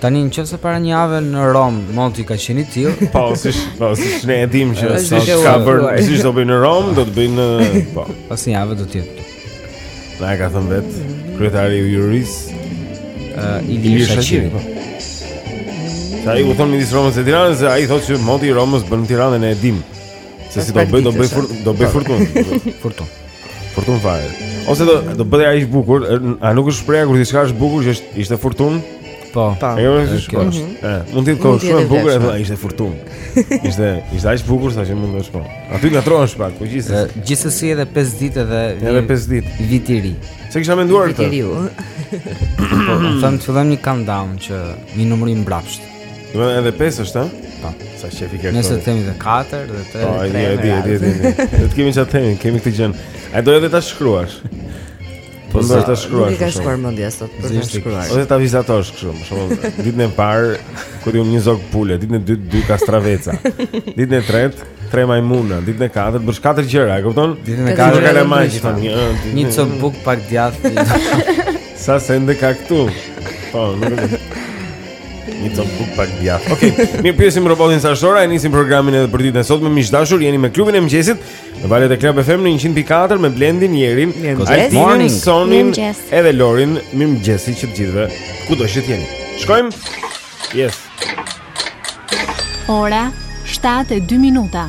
Tani në qoftë se para një jave në Romë, moti ka qenë i tillë Po, siç, po, siç ne e dimë që siç ka bërë, siç do bëjë në Romë, do të bëjë në, po Pas një jave do të jetë Na e ka thënë vetë, kryetari i jurisë uh, Ilir Shaqiri po. Sa i u thonë midis Romës e Tiranës, ai thotë që moti i Romës bën në Tiranë ne e dimë Se si do bëjë, do bëjë furtunë, do bëjë furtunë. Furtunë. Furtunë fare. Ose do do bëjë ai bukur, a nuk është shprehja kur diçka është bukur që është ishte furtun? Po. Po. Ajo është e shport. Mhm. Ë, mund të thuash shumë bukur, edhe ishte furtunë. Ishte, ishte aq bukur sa që mund të shpo. Aty ngatërrohesh pak, po gjithsesi. Gjithsesi edhe 5 ditë edhe edhe 5 ditë. Vit i ri. S'e kisha menduar këtë. Vit i ri. Po, them të fillojmë një countdown që një numërim mbrapsht. Do edhe 5 është, ha? Po, sa shefi ke. Nesër të themi dhe 4 dhe 3. Po, e di, e di, e di, e di. Do të kemi çfarë themi, kemi këtë gjë. Ai do edhe ta shkruash. Po do ta shkruash. Nuk më ka shkuar mendja sot për të shkruar. Ose ta vizatosh kështu, për shembull, ditën e parë kur ju një zog pule, ditën e dytë dy kastraveca. Ditën e tretë tre majmuna, ditën e katërt bën katër gjëra, e kupton? Ditën e katërt ka lëmë gjithmonë. Një copë bukë pak djathë. Sa sende ka këtu? Po, nuk e di. Një copë bukë pak djathë Ok, mirë pyesim robotin sa është ora E nisim programin edhe për ditën e sotme miq të dashur Jeni me klubin e mëngjesit Në valët e Club FM në 100.4 Me Blendin, Jerin, Altinin, Sonin Edhe Lorin, mirëmëngjesi që të gjithëve Kudo që të jeni Shkojmë? Yes Ora 7 e 2 minuta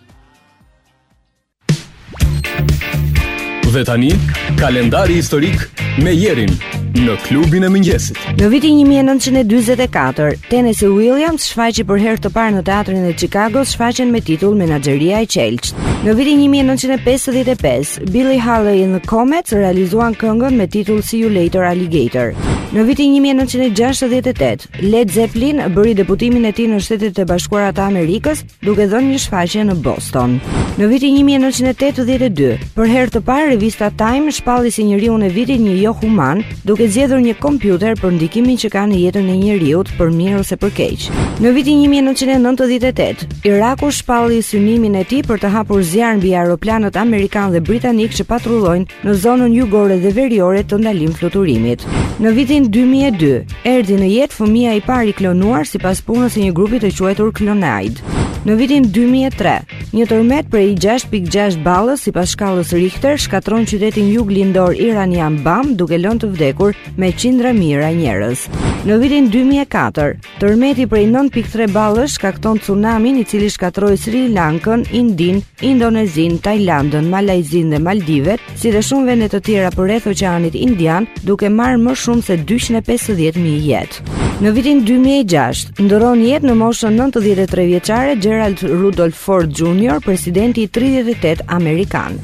Dhe tani, kalendari historik me Jerin në klubin e mëngjesit. Në vitin 1944, Tennessee Williams shfaqi për herë të parë në teatrin e Chicagos shfaqjen me titull Menaxheria e Qelqtë. Në vitin 1955, Billy Haley and the Comets realizuan këngën me titull See You Later Alligator. Në vitin 1968, Led Zeppelin bëri debutimin e tij në Shtetet e Bashkuara të Amerikës duke dhënë një shfaqje në Boston. Në vitin 1982, për herë të parë revista Time shpalli si njeriun e vitit një jo human, duke zgjedhur një kompjuter për ndikimin që ka në jetën e njeriut për mirë ose për keq. Në vitin 1998, Iraku shpalli synimin e tij për të hapur zjarr mbi aeroplanët amerikanë dhe britanikë që patrullojnë në zonën jugore dhe veriore të ndalim fluturimit. Në vitin 2002, erdhi në jetë fëmija i parë i klonuar sipas punës së një grupi të quajtur Clonaid. Në vitin 2003, një tërmet prej 6.6 ballësh sipas shkallës Richter shkatërron qytetin juglindor iranian Bam duke lënë të vdekur me qindra mijëra njerëz. Në vitin 2004, Tërmeti prej 9.3 ballësh shkakton cunamin i cili shkatërroi Sri Lankën, Indinë, Indonezinë, Tajlandën, Malajzinë dhe Maldivet, si dhe shumë vende të tjera përreth Oqeanit Indian, duke marrë më shumë se 250.000 jetë. Në vitin 2006, ndërron jetë në moshën 93 vjeçare Gerald Rudolph Ford Jr., presidenti i 38 amerikan.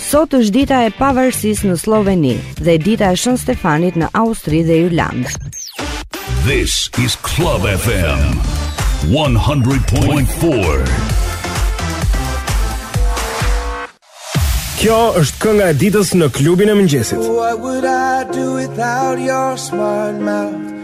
Sot është dita e pavarësisë në Slloveni dhe dita e Shën Stefanit në Austri dhe Irlandë. This is Club FM 100.4. Kjo është kënga e ditës në klubin e mëngjesit. What would I do without your smart mouth?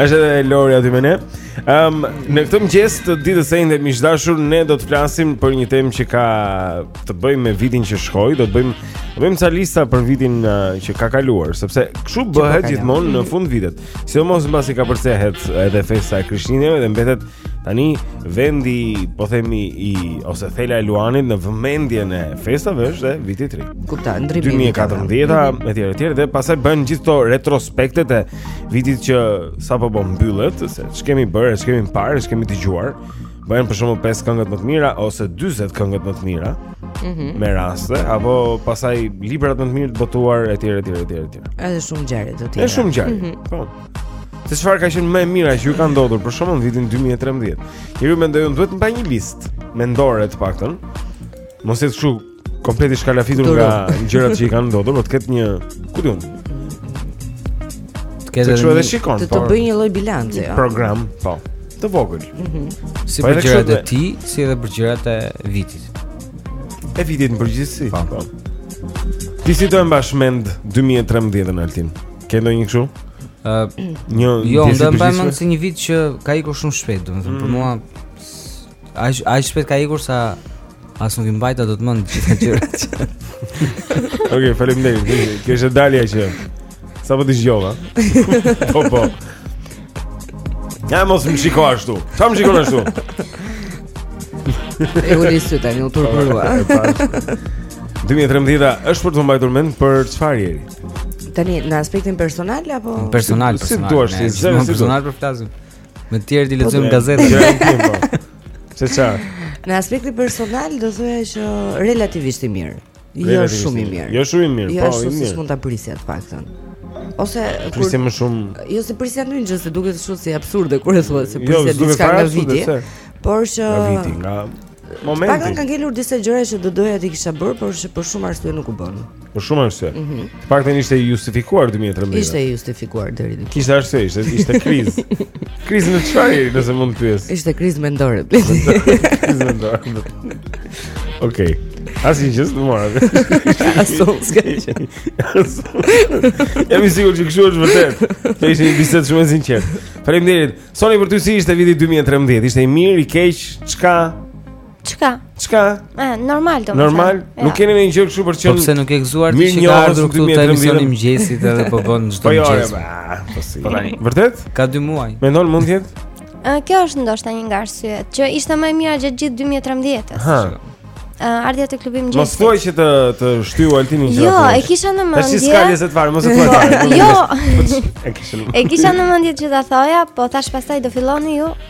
Është edhe Lori aty me ne. Ëm um, në këtë mëngjes të ditës së enjte miq të dashur ne do të flasim për një temë që ka të bëjë me vitin që shkoi, do të bëjmë do bëjmë ca lista për vitin uh, që ka kaluar, sepse kështu bëhet gjithmonë në fund të vitit. Sidomos mbasi ka përcillet edhe festa e Krishtlindjeve dhe mbetet Tani vendi, po themi i ose thela e luanit në vëmendjen e festave është e vitit të ri. Kupta, ndërrimi 2014 etj etj dhe pastaj bëhen gjithë ato retrospektivat e vitit që sapo po mbyllet, se ç'kemi bërë, ç'kemi parë, ç'kemi dëgjuar. Bëhen për shembull 5 këngët më të mira ose 40 këngët më të mira. Mm -hmm. Me raste apo pastaj librat më të mirë të botuar etj etj etj etj. Është shumë e gjerë do të thotë. Është shumë e gjerë. Mm -hmm. Po. Se çfarë ka qenë më e mira që ju ka ndodhur për shembull në vitin 2013. Njeriu mendoj unë duhet të mbajë një listë mendore të paktën. Mos jetë kështu komplet i shkalafitur nga gjërat që i kanë ndodhur, por të ketë një, ku di unë. Të ketë edhe një shikon. Të të bëjë një lloj bilanci, jo. Program, po. Të vogël. Mhm. Si për gjërat e tij, si edhe për gjërat e vitit. E vitit në përgjithësi. Po. Ti si do e mbash mend 2013-ën Altin? Ke ndonjë kështu? Ë, një jo, do e mbaj mend si një vit që ka ikur shumë shpejt, domethënë mm. për mua aq aq shpejt ka ikur sa as nuk i mbajta dot mend gjithë gjërat. Okej, okay, faleminderit. Kjo është dalja që sapo dëgjova. Po po. Ja mos më shiko ashtu. Ça më shikon ashtu? E u disu tani u turpërua. 2013 është për të mbajtur mend për çfarë Jeri? Tani në aspektin personal apo personal si personal. Si duash, si duash, në personal po flasim. Me të tjerat i lexojmë po, gazetën. Po. Se ça? Në aspektin personal do thoya që relativisht i mirë. Jo shumë i mirë. Jo shumë i mirë, jo, po i mirë. Jo shumë siç mund ta prisja të paktën. Ose kur prisja më shumë. Jo se prisja ndonjë gjë, se duket shumë si absurde kur e thua se jo, prisja diçka nga viti. Por që nga viti, nga momenti. Të paktën kanë ngelur disa gjëra që do doja t'i kisha bërë, por që për shumë arsye nuk u bënë. Për shumë arsye. Mm -hmm. Të paktën ishte i justifikuar 2013. Ishte i justifikuar deri diku. Kishte arsye, ishte ishte krizë. krizë në çfarë, nëse mund të pyes. Ishte krizë mendore. krizë mendore. Okej. Okay. Ashtu siç e mora Asun s'ka që Jam i sigur që kështu është vërtet Kjo ishte një bisedë shumë e sinqertë Faleminderit Soni për ty si ishte viti 2013 Ishte i mirë, i keq, çka Çka? Çka? Ë, normal domethënë. Normal, ja. nuk kemi ndonjë gjë kështu për të shënuar. Po pse nuk je gëzuar ti që ka ardhur këtu te emisioni i mëngjesit edhe po bën çdo mëngjes. Po jo, po si. Po tani. Vërtet? Ka 2 muaj. Mendon mund të jetë? Ë, kjo është ndoshta një nga arsyet që ishte më e mira gjatë gjithë 2013-s. Ha. Uh, ardhja te klubi i mëngjesit. Mos thuaj që të të shtyu Altini gjithë. Jo, e kisha në mendje. Tash s'ka lezet fare, mos e thuaj. Jo. E kisha. E kisha në mendje që ta thoja, po tash pastaj do filloni ju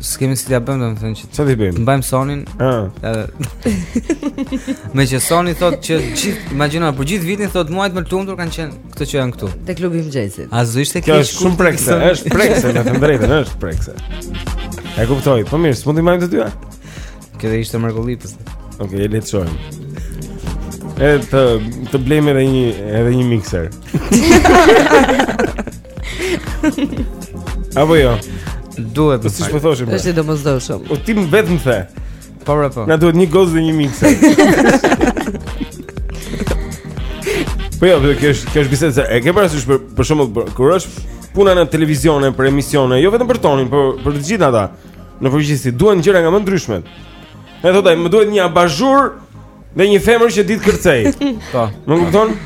S'kemi si t'ia bëjmë, domethënë që Çfarë bëjmë? Mbajmë Sonin. Ëh. Meqë Soni thotë që gjithë, imagjino, për gjithë vitin thotë muajt më të lumtur kanë qenë këto që jam këtu. Te klubi i mëngjesit. A do ishte kjo? Kjo është shumë prekëse, është prekëse, me të vërtetë, është prekëse. E kuptoj. Po mirë, s'mund të marrim të dyja? Kjo do ishte mrekulli pse. Okej, okay, le të shohim. Edhe të të blejmë edhe një edhe një mikser. Apo jo. Duhet të thuash. Si po thoshim. Është i domosdoshëm. Po ti vetëm the. Po pra po. Na duhet një gocë dhe një mikser. Po jo, kjo është kjo është bisedë. E ke parasysh për për shembull kur është puna në televizione për emisione, jo vetëm për tonin, por për të gjithë ata. Në përgjithësi duhen gjëra nga më të ndryshmet. Dhe thotë, më duhet një abazhur Dhe një femër që di të kërcejë Po Më kupton?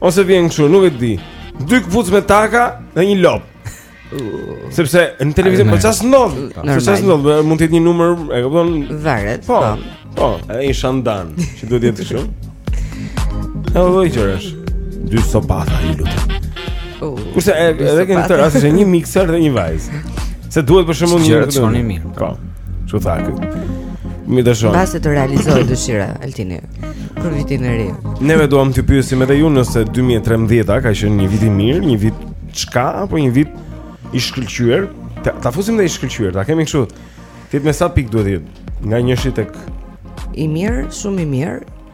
Ose vjen kështu, nuk e di Dy këpucë me taka dhe një lopë Sepse në televizion po ça s'ndodh. Po ça s'ndodh, mund të jetë një numër, e kupton? Varet. Po. po. Po, edhe një shandan që duhet të jetë kështu. Edhe lloj gjërash. Dy sopata ju lutem. Oh, Kurse edhe këtu është një mikser dhe një vajzë. Se duhet për shembull një gjë të mirë. Po. Ça tha ky? Me të shohim. Mbase të realizohet dëshira Altini për vitin e ri. Neve duam të pyesim edhe ju nëse 2013 ka qenë një vit i mirë, një vit çka apo një vit i shkëlqyer? Ta, ta fusim dhe i shkëlqyer, ta kemi kështu. Ti me sa pikë duhet të jetë? Nga 1 tek i mirë, shumë i mirë.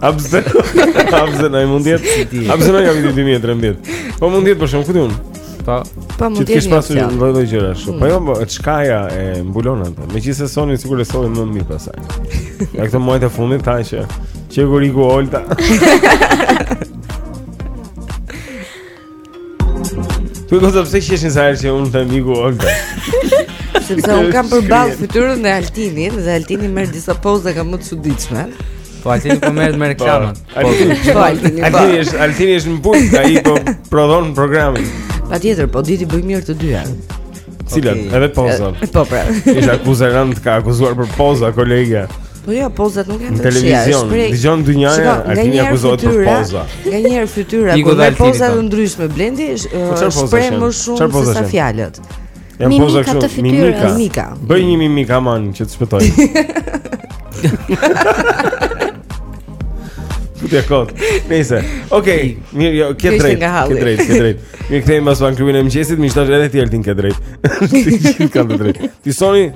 Apo s'e, apo s'e në i mund jetë Apo s'e në i ka vitin 2013 Po mund jetë për shumë, që të unë Po, po. po po, mund jetë një opcion Që të kishë pasur ndonjë gjëra ashtu Po po jo, po, e çka e mbulon atë Megjithëse Soni, sikur e solli më mirë pasaj Ja këto muajt e fundit, tha që Që e korri ku Olta Për këtë pse qeshin sa herë që unë them miku Olta. Sepse unë kam përballë fytyrën e Altinit dhe Altini merr disa poza ka më të çuditshme. Po Altini po merret me reklamën. Po, po Altini po. Altini është Altini është në punë, ai po prodhon programin. Patjetër, po di t'i bëjë mirë të dyja. Cilat? Okay. Edhe poza. Po pra. Është akuzë e rëndë ka akuzuar për poza kolegja. Po jo, pozat nuk janë të këqija. Televizion, dëgjon dynjaja, Altini akuzohet për poza. Nga një herë fytyra, po me poza të ndryshme Blendi, po shpreh më shumë se sa fjalët. Janë poza kështu, mimika. mimika. Bëj një mimika man që të shpëtoj. Futja kot. Nëse. Okej, mirë, jo, ke të drejtë. Ke të drejtë, ke të drejtë. Mirë kthehemi pas klubit të mëngjesit, meqë thashë edhe ti Altin ke të drejtë. Ti ke të drejtë. Ti Soni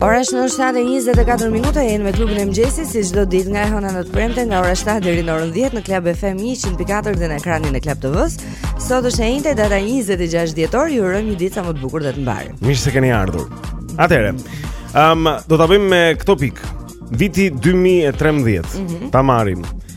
Ora shënon 7:24 minuta jemi me klubin e mëngjesit si çdo ditë nga e hëna në të premte nga ora 7 deri në orën 10 në Club FM 100.4 dhe në ekranin e Club TV-së. Sot është e enjte data 26 dhjetor, ju urojmë një ditë sa më të bukur dhe të mbarë. Mirë se keni ardhur. Atëherë, ëm um, do ta bëjmë me këto pikë. Viti 2013. Mm -hmm. Ta marrim.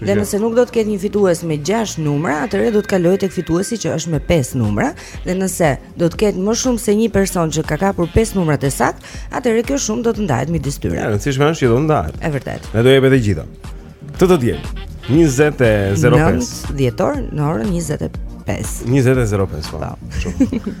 Dhe nëse nuk do të ketë një fitues me 6 numra, atëherë do të kalojë tek fituesi që është me 5 numra, dhe nëse do të ketë më shumë se një person që ka kapur 5 numrat e saktë, atëherë kjo shumë do të ndahet midis tyre. Ja, rëndësishme është që do të ndahet. Është vërtet. Dhe do jepet e gjitha. Të do të jetë 20:05. 29 dhjetor në orën 20:05. 20:05. Po. po.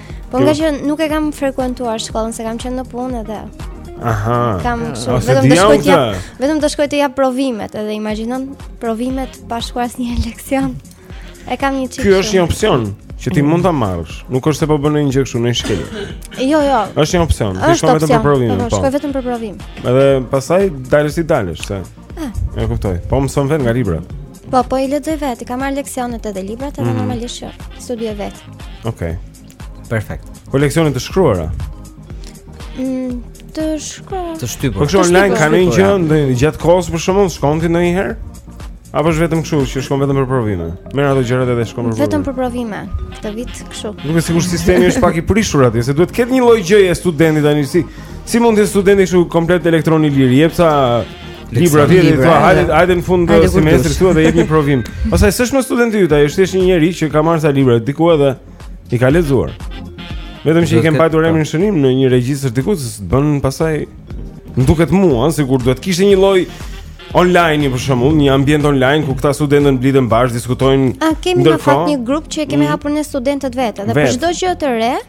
Po nga që nuk e kam frekuentuar shkollën, se kam qenë në punë edhe. Aha. Kam kështu, vetëm të shkoj të vetëm të shkoj të jap provimet, edhe imagjino provimet pa shkuar asnjë leksion. E kam një çik. Ky është një opsion që ti mund ta marrësh. Nuk është se po bën një gjë kështu në shkelje. Jo, jo. Është një opsion. Ti shkon vetëm për provim. Po, po, shkoj vetëm për provim. Edhe pastaj dalësh i dalësh, se. Ah. E kuptoj. Po mëson vetë nga libra. Po, po i lexoj vetë, kam marrë leksionet edhe librat edhe mm. normalisht jo. studioj vetë. Okej. Okay. Perfekt. Po leksionet të shkruara. Mm, të shkruara. Të shtypur. Po kështu online ka ndonjë gjë ndonjë gjatë kohës për shembull shkon ti ndonjëherë? Apo është vetëm kështu që shkon vetëm për provime? Merr ato gjërat edhe shkon për provime. Vetëm për provime. Këtë vit kështu. Duket sikur sistemi është pak i prishur atje, se duhet të ketë një lloj gjëje studenti tani si Si mund të jetë studenti kështu komplet elektron i lirë, jep ca libra vjen dhe thua hajde hajde në fund të semestrit thua dhe jep një provim. Pastaj s'është më studenti yt, ai është thjesht një njerëz që ka marrë ca libra diku edhe i ka lexuar. Vetëm që i kem patur emrin shënuar në një regjistër diku se bën pastaj më duket mua sikur duhet kishte një lloj online për shembull, një ambient online ku këta studentët mblidhen bashkë, diskutojnë. A kemi në fakt një grup që e kemi mm. hapur ne studentët vetë, edhe për çdo gjë të re,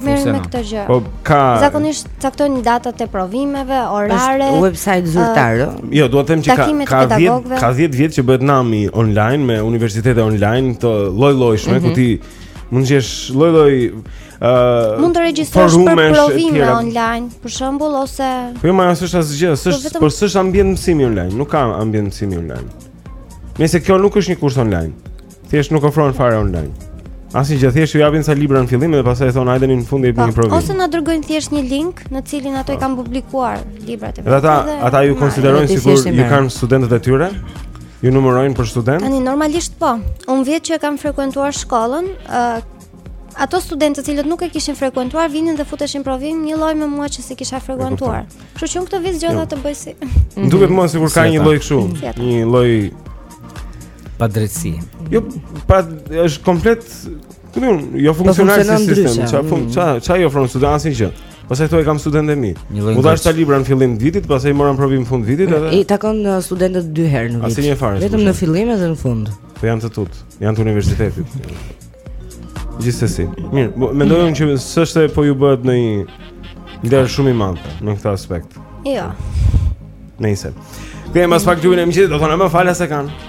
Merrem me këtë gjë. Po ka zakonisht caktojnë datat e provimeve, orare. Është website zyrtar, ëh. Uh, jo, dua të them që ka ka 10 ka 10 vjet që bëhet nami online me universitete online të lloj-llojshme mm -hmm. ku mhm. ti mund të jesh lloj-lloj Uh, mund të regjistrohesh për provime online, për shembull ose Po jo, ne s'është asgjë, po s'është, vetëm... por s'është ambient mësimi online, nuk ka ambient mësimi online. Nëse kjo nuk është një kurs online. Thjesht nuk ofron fare online. Ashtu që thjesht ju japin ca libra në fillim dhe pastaj thonë hajde në fund e jepni po, një provim. Ose na dërgojnë thjesht një link në cilin ato i po. kanë publikuar librat e vetë. Ata ata ju konsiderojnë sikur ju kanë studentët e tyre? Ju numërojnë për studentë? Tani normalisht po. Unë vjet që e kam frekuentuar shkollën, ë ato studentë të cilët nuk e kishin frekuentuar vinin dhe futeshin në provim njëlloj me mua që e kisha frekuentuar. Kështu që unë këtë vit zgjodha jo. të bëj si. Duket sikur ka një lloj kështu, një lloj padrejtësi. Jo, pra është komplet ku di unë, jo po funksionon si sistem, ça fun, ça mm. ça i ofron studentit asnjë gjë. Pastaj thonë kam studentët e mi. U dhashë ca libra në fillim të vitit, pastaj u mora provim në fund vitit edhe. I takon uh, studentët dy herë në vit. Asnjë fare. Vetëm në fillim edhe në fund. Po janë të tutë, janë të universitetit. Gjithsesi. Mirë, po, mendoj unë që s'është po ju bëhet ndonjë nder shumë i madh në këtë aspekt. Jo. Nëse. Dhe më së paku ju vjen mirë, do thonë ama falas e kanë.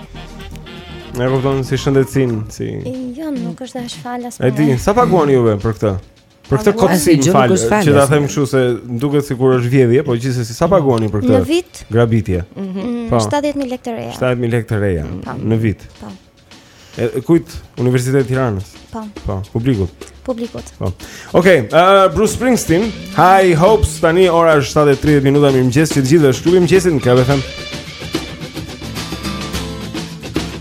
E kupton si shëndetësin, si. Jo, nuk është as falas. E di, sa paguani juve për këtë? Për këtë kotësi më fal, që ta them kështu se më duket sikur është vjedhje, po gjithsesi sa paguani për këtë? Në vit? Grabitje. Mm -hmm. po. 70000 lekë të reja. 70000 lekë të reja mm, po. në vit. Po. E kujt Universitetit të Tiranës? Po. Po, publikut. Publikut. Po. Okej, okay, uh, Bruce Springsteen, High Hopes tani ora është 7:30 minuta mirëmëngjes, të gjithëve, është klubi i mëngjesit në Club FM.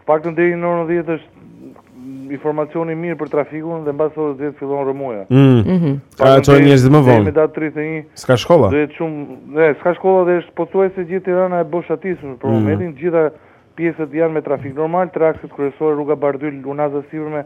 Të paktën deri në orën 10 është informacioni i mirë për trafikun dhe mbas orës 10 fillon rrëmuja. Ëh. Mm. Mm -hmm. Ka çohen njerëzit më vonë. Me datë 31. S'ka shkolla. Duhet shumë, ne s'ka shkolla dhe është pothuajse gjithë Tirana e boshatisur për mm. momentin, mm. të gjitha pjesët janë me trafik normal, te akset kryesore rruga Bardhyl, Unaza e Sipërme,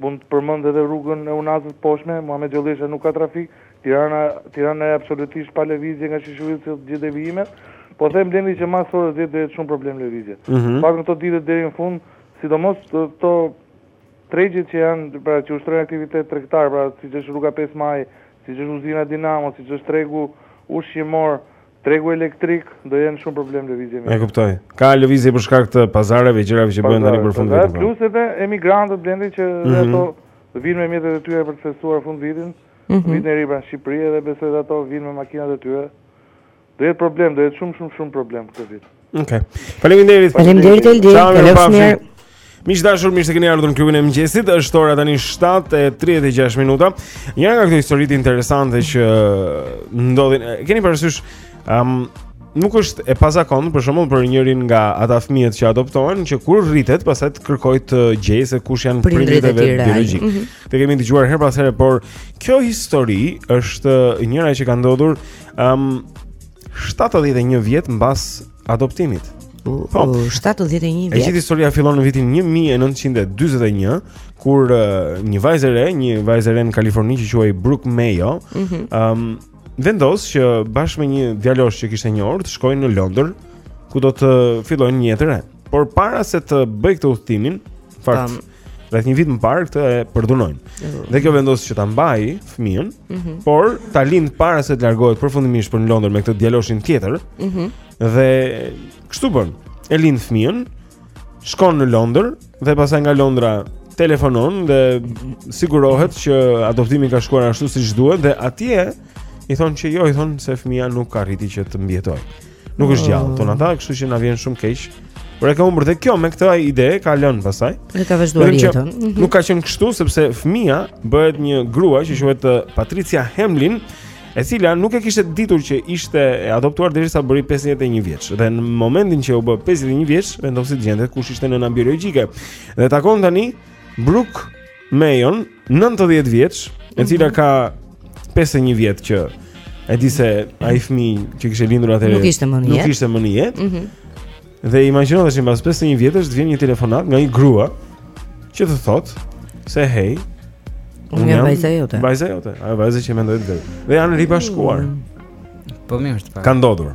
Mund të përmend edhe rrugën e Unazës Poshtme, Muhamet Gjolesha nuk ka trafik, Tirana, Tirana është absolutisht pa lëvizje nga Shish gjithë të gjithë devijimet, po them Blendi që mas orës dhjetë do jetë shumë problem lëvizje. Pak në këto ditët deri në fund, sidomos këto tregjet që janë, pra që ushtrojnë aktivitet tregtar, pra siç është rruga pesë Maji, siç është uzina Dinamo, siç është tregu ushqimor, Tregu elektrik do jenë shumë problem lëvizje me. E kuptoj. Ka lëvizje për shkak të pazareve e gjërave që bëhen tani për fund vitit. Po. Plus edhe emigrantët Blendi që mm -hmm. ato vinë me mjetet e tyre për të festuar fundvitin. Mm -hmm. Vitin e ri pranë Shqipëri edhe besoj se ato vinë me makinat e tyre. Do jetë problem, do jetë shumë shumë shumë problem këtë vit. Okej. Okay. Faleminderit. Faleminderit Eldi. Kalofsh mirë. Miq të dashur, mirë se keni ardhur në klubin e mëngjesit. Është ora tani 7:36 minuta. Një nga këto historitë interesante që ndodhin, keni parasysh, ëm um, nuk është e pazakontë për shembull për njërin nga ata fëmijët që adoptohen që kur rritet pastaj të kërkojë të gjejë se kush janë prindërit e vet biologjik. Mm -hmm. E kemi dëgjuar herë pas here, por kjo histori është njëra që ka ndodhur ëm um, Shtatëdhjetë e një vjet mbas adoptimit. Po, 71 vjet. E gjithë historia fillon në vitin 1941, kur uh, një vajzë e re, një vajzë e re në Kaliforni që quhej Brooke Mayo, ëm mm -hmm. um, vendos që bashkë me një djalosh që kishte njohur të shkojnë në Londër ku do të fillojnë një jetë të re. Por para se të bëjë këtë udhëtimin, në fakt, um, rreth një vit më parë këtë e përdhunojnë. Mm. Dhe kjo vendos që ta mbajë fëmijën, mm -hmm. por ta lindë para se të largohet përfundimisht për në Londër me këtë djaloshin tjetër. Mm -hmm. Dhe kështu bën. E lind fëmijën, shkon në Londër dhe pastaj nga Londra telefonon dhe sigurohet që adoptimi ka shkuar ashtu siç duhet dhe atje i thonë që jo, i thonë se fëmija nuk arriti që të mbijetojë. Nuk është gjallë, thonë ata, kështu që na vjen shumë keq. Por e ka humbur dhe kjo me këtë ide e ka lënë pastaj. Dhe ka vazhduar jetën. Mhm. Nuk ka qenë kështu sepse fëmija bëhet një grua që quhet uh, Patricia Hemlin, e cila nuk e kishte ditur që ishte e adoptuar derisa bëri 51 vjeç. Dhe në momentin që u bë 51 vjeç, vendosi të gjente kush ishte nëna biologjike. Dhe takon tani Brooke Mayon, 90 vjeç, e cila mhm. ka 51 vjet që e di se ai fëmijë që kishte lindur atëherë nuk ishte më në jetë. Nuk ishte më në jetë. Mhm. Dhe imagjino tash pas 51 vjetësh të vjen një telefonat nga një grua që të thotë se hej, unë jam vajza jote. Vajza jote, ajo vajza që mendoje ti vetë. Dhe janë ribashkuar. Mm. Po mirë, të pa. Ka ndodhur.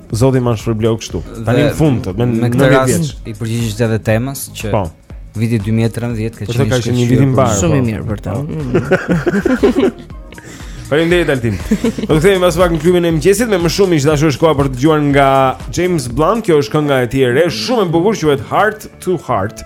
Zoti ma shpërbleu kështu. Tani në fund, me, me këtë rast i përgjigjesh edhe temës që po. Viti 2013 ka qenë një një vit i mbarë. Shumë i po. mirë për ta. Faleminderit Altin. Do të kthehemi pas pak në klubin e mëngjesit me më shumë miq të dashur shkojmë për të dëgjuar nga James Blunt, kjo është kënga e tij e re, shumë e bukur, quhet Heart to Heart.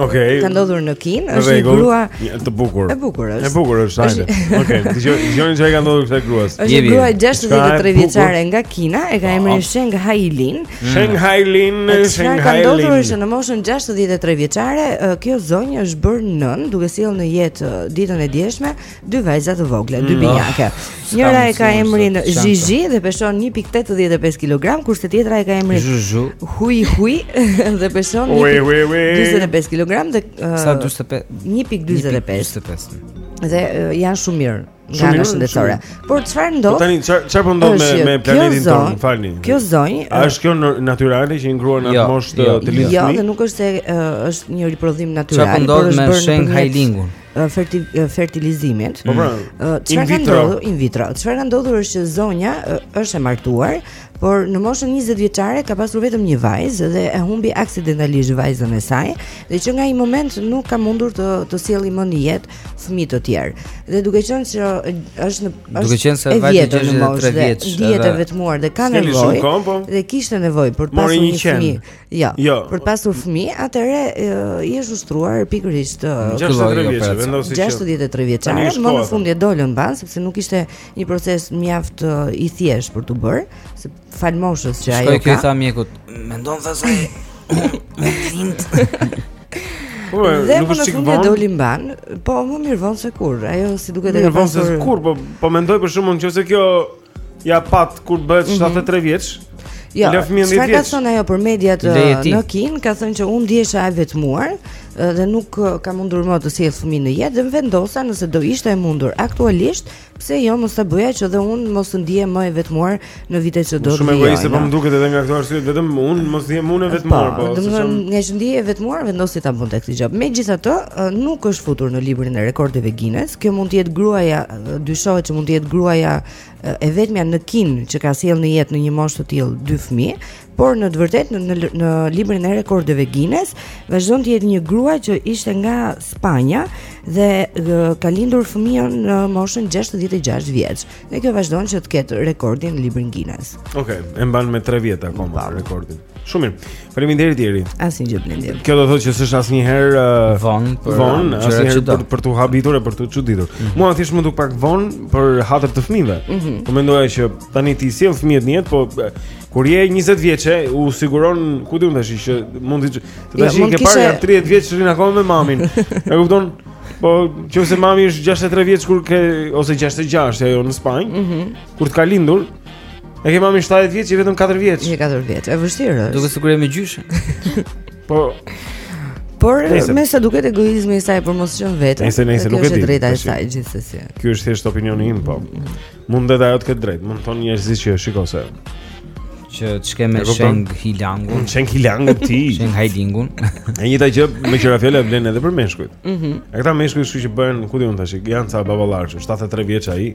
Okej. Okay. Ka ndodhur në Kinë, është një grua e bukur. E bukur është. E bukur është, hajde. Okej, okay. dëgjoni, dëgjoni çfarë ka ndodhur kësaj gruas. Është një grua 63 vjeçare nga Kina, e ka emrin Sheng Hailin. Mm. Sheng Hailin, Sheng Hailin. Ka ndodhur se në moshën 63 vjeçare, kjo zonjë është bërë nënë, duke sjellë në jetë ditën e djeshme dy vajza të vogla, dy mm. binjake. Oh, Njëra e ka emrin Zhizhi dhe peshon 1.85 kg, kurse tjetra e ka emrin Zhuzhu. Hui Hui dhe peshon 1.45 kg dhe uh, sa 45 1.45. Dhe uh, janë shumë mirë. Nga ana shëndetësore Por çfarë po ndodh Tani çfarë po ndodh me, me planetin tonë më falni Kjo zonjë A është kjo natyrale që një grua në jo, atë moshë jo, të lindë Jo, dhe nuk është se uh, është një riprodhim natyral Çfarë po ndodh me Sheng Hailingun fertil, fertilizimit. Po pra, çfarë ka ndodhur in vitro? Çfarë ka ndodhur është që zonja është e martuar, por në moshën 20 vjeçare ka pasur vetëm një vajzë dhe e humbi aksidentalisht vajzën e saj, dhe që nga ai moment nuk ka mundur të të sjelli më në jetë fëmijë të tjerë. Dhe duke qenë se është në është duke qenë se vajzë e vjetër në moshë, ndihet e vetmuar dhe ka nevojë po. dhe kishte nevojë për të pasur një fëmijë. Jo. jo. Për të pasur fëmijë, atëherë i është nënshtruar pikërisht 63 vjeç, vendosi 63 vjeç. Ai më në fund e dolën mbanë sepse nuk ishte një proces mjaft i thjeshtë për t'u bërë, se falë moshës që ajo ka. Shkoi i tha mjekut, mendon tha se me tint. Po, dhe po në fund e doli mbanë, po më mirë vonë se kurrë. Ajo si duket e ka pasur. Mirë vonë se kurrë, po po mendoj për shkakun nëse kjo Ja pat kur bëhet 73 mm -hmm. vjeç. Ja, jo, çfarë ka thënë ajo për mediat në Kinë? Ka thënë që unë ndihesha e vetmuar dhe nuk kam mundur më të sjell fëmijë në jetë dhe më vendosa nëse do ishte e mundur aktualisht, pse jo mos ta bëja që dhe unë mos të ndihem më e vetmuar në vitet që do të vijnë. Shumë egoiste po më duket edhe nga këto arsye, vetëm unë mos ndihem unë e vetmuar, po. Domethënë ngaqë ndihej e vetmuar vendosi ta bënte këtë gjë. Megjithatë, nuk është futur në librin e rekordeve Guinness, kjo mund të jetë gruaja dyshohet që mund të jetë gruaja e vetmja në Kinë që ka sjellë në jetë në një moshë të tillë dy fëmijë, por në të vërtetë në, në në librin e rekordeve Guinness vazhdon të jetë një grua që ishte nga Spanja dhe ka lindur fëmijën në moshën 66 vjeç. Dhe kjo vazhdon që të ketë rekordin në librin Guinness. Okej, okay, e mban me 3 vjet akoma rekordin. Shumë mirë. Faleminderit Jeri. Asnjë gjë Blendi. Kjo do të thotë që s'është asnjëherë uh, vonë për vonë, asnjëherë për, për t'u habitur e për t'u çuditur. Mm -hmm. Mua thjesht më duk pak vonë për hatër të fëmijëve. Mm -hmm. Po mendoja që tani ti sjell fëmijët në jetë, po kur je 20 vjeçë, u siguron ku ti mund të shih që mund të të tash jo, ke parë ja 30 vjeç që rrin akoma me mamin. E kupton? Po, nëse mami është 63 vjeç kur ke ose 66 ajo në Spanjë, mm -hmm. kur të ka lindur, E ke mami 70 vjeç, ti vetëm 4 vjeç. Je 4 vjeç. E vështirë është. Duke sigurisht me gjyshe. po por me sa duket egoizmi i saj për mos qenë vetëm. Nëse nëse nuk e di. Është drejta e saj gjithsesi. Ky është thjesht opinioni im, po. Mundet ajo të ketë drejt, mund të thonë njerëzit që shikon se që të shke me Sheng Hilangun Sheng Hilangun ti Sheng Hailingun E njëjta gjë me gjëra fjalë vlen edhe për meshkujt mm -hmm. E këta meshkujt që bëhen, ku di unë tashi, janë ca baballarë që 73 vjeç ai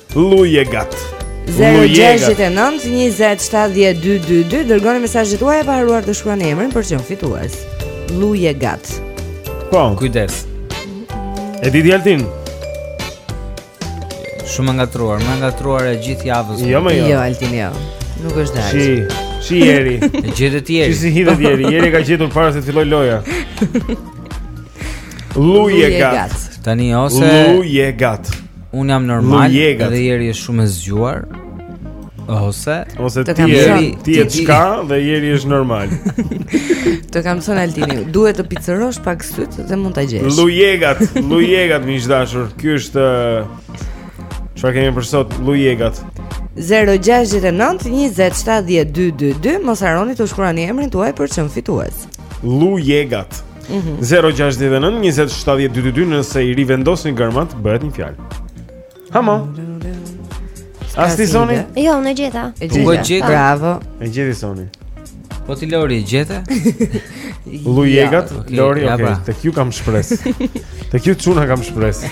Lujegat. 0692070222 dërgoni mesazhet tuaja pa harruar të shkruani emrin për çmim fitues. Luje gat. Po, kujdes. E di ti Altin. Shumë e ngatërruar, më e ngatërruara e gjithë javës. Jo, më jo. Jo, Altin jo. Nuk është dalë. Si, si Jeri. E gjeti Jeri. Si hidhet Jeri. Jeri ka gjetur para se të fillojë loja. Luje gat. Tani ose Luje gat. Unë jam normal dhe Jeri është shumë e zgjuar. Ose ose ti je ti je çka dhe Jeri është normal. Të kam thënë Altini, duhet të picërrosh pak sytë dhe mund ta gjesh. Lujegat, lujegat miq të dashur. Ky është çfarë kemi për sot, lujegat. 069 20 mos harroni të shkruani emrin tuaj për çmim fitues. Lujegat. 069 20 70 222 nëse i rivendosni gërmat bëhet një fjalë. Hamo. As ti Soni? Jo, unë e gjeta. E gjeta. Bravo. E gjeti Soni. Po ti Lori e gjete? Lujegat, Lori, okay. Tek ju kam shpresë. Tek ju çuna kam shpresë.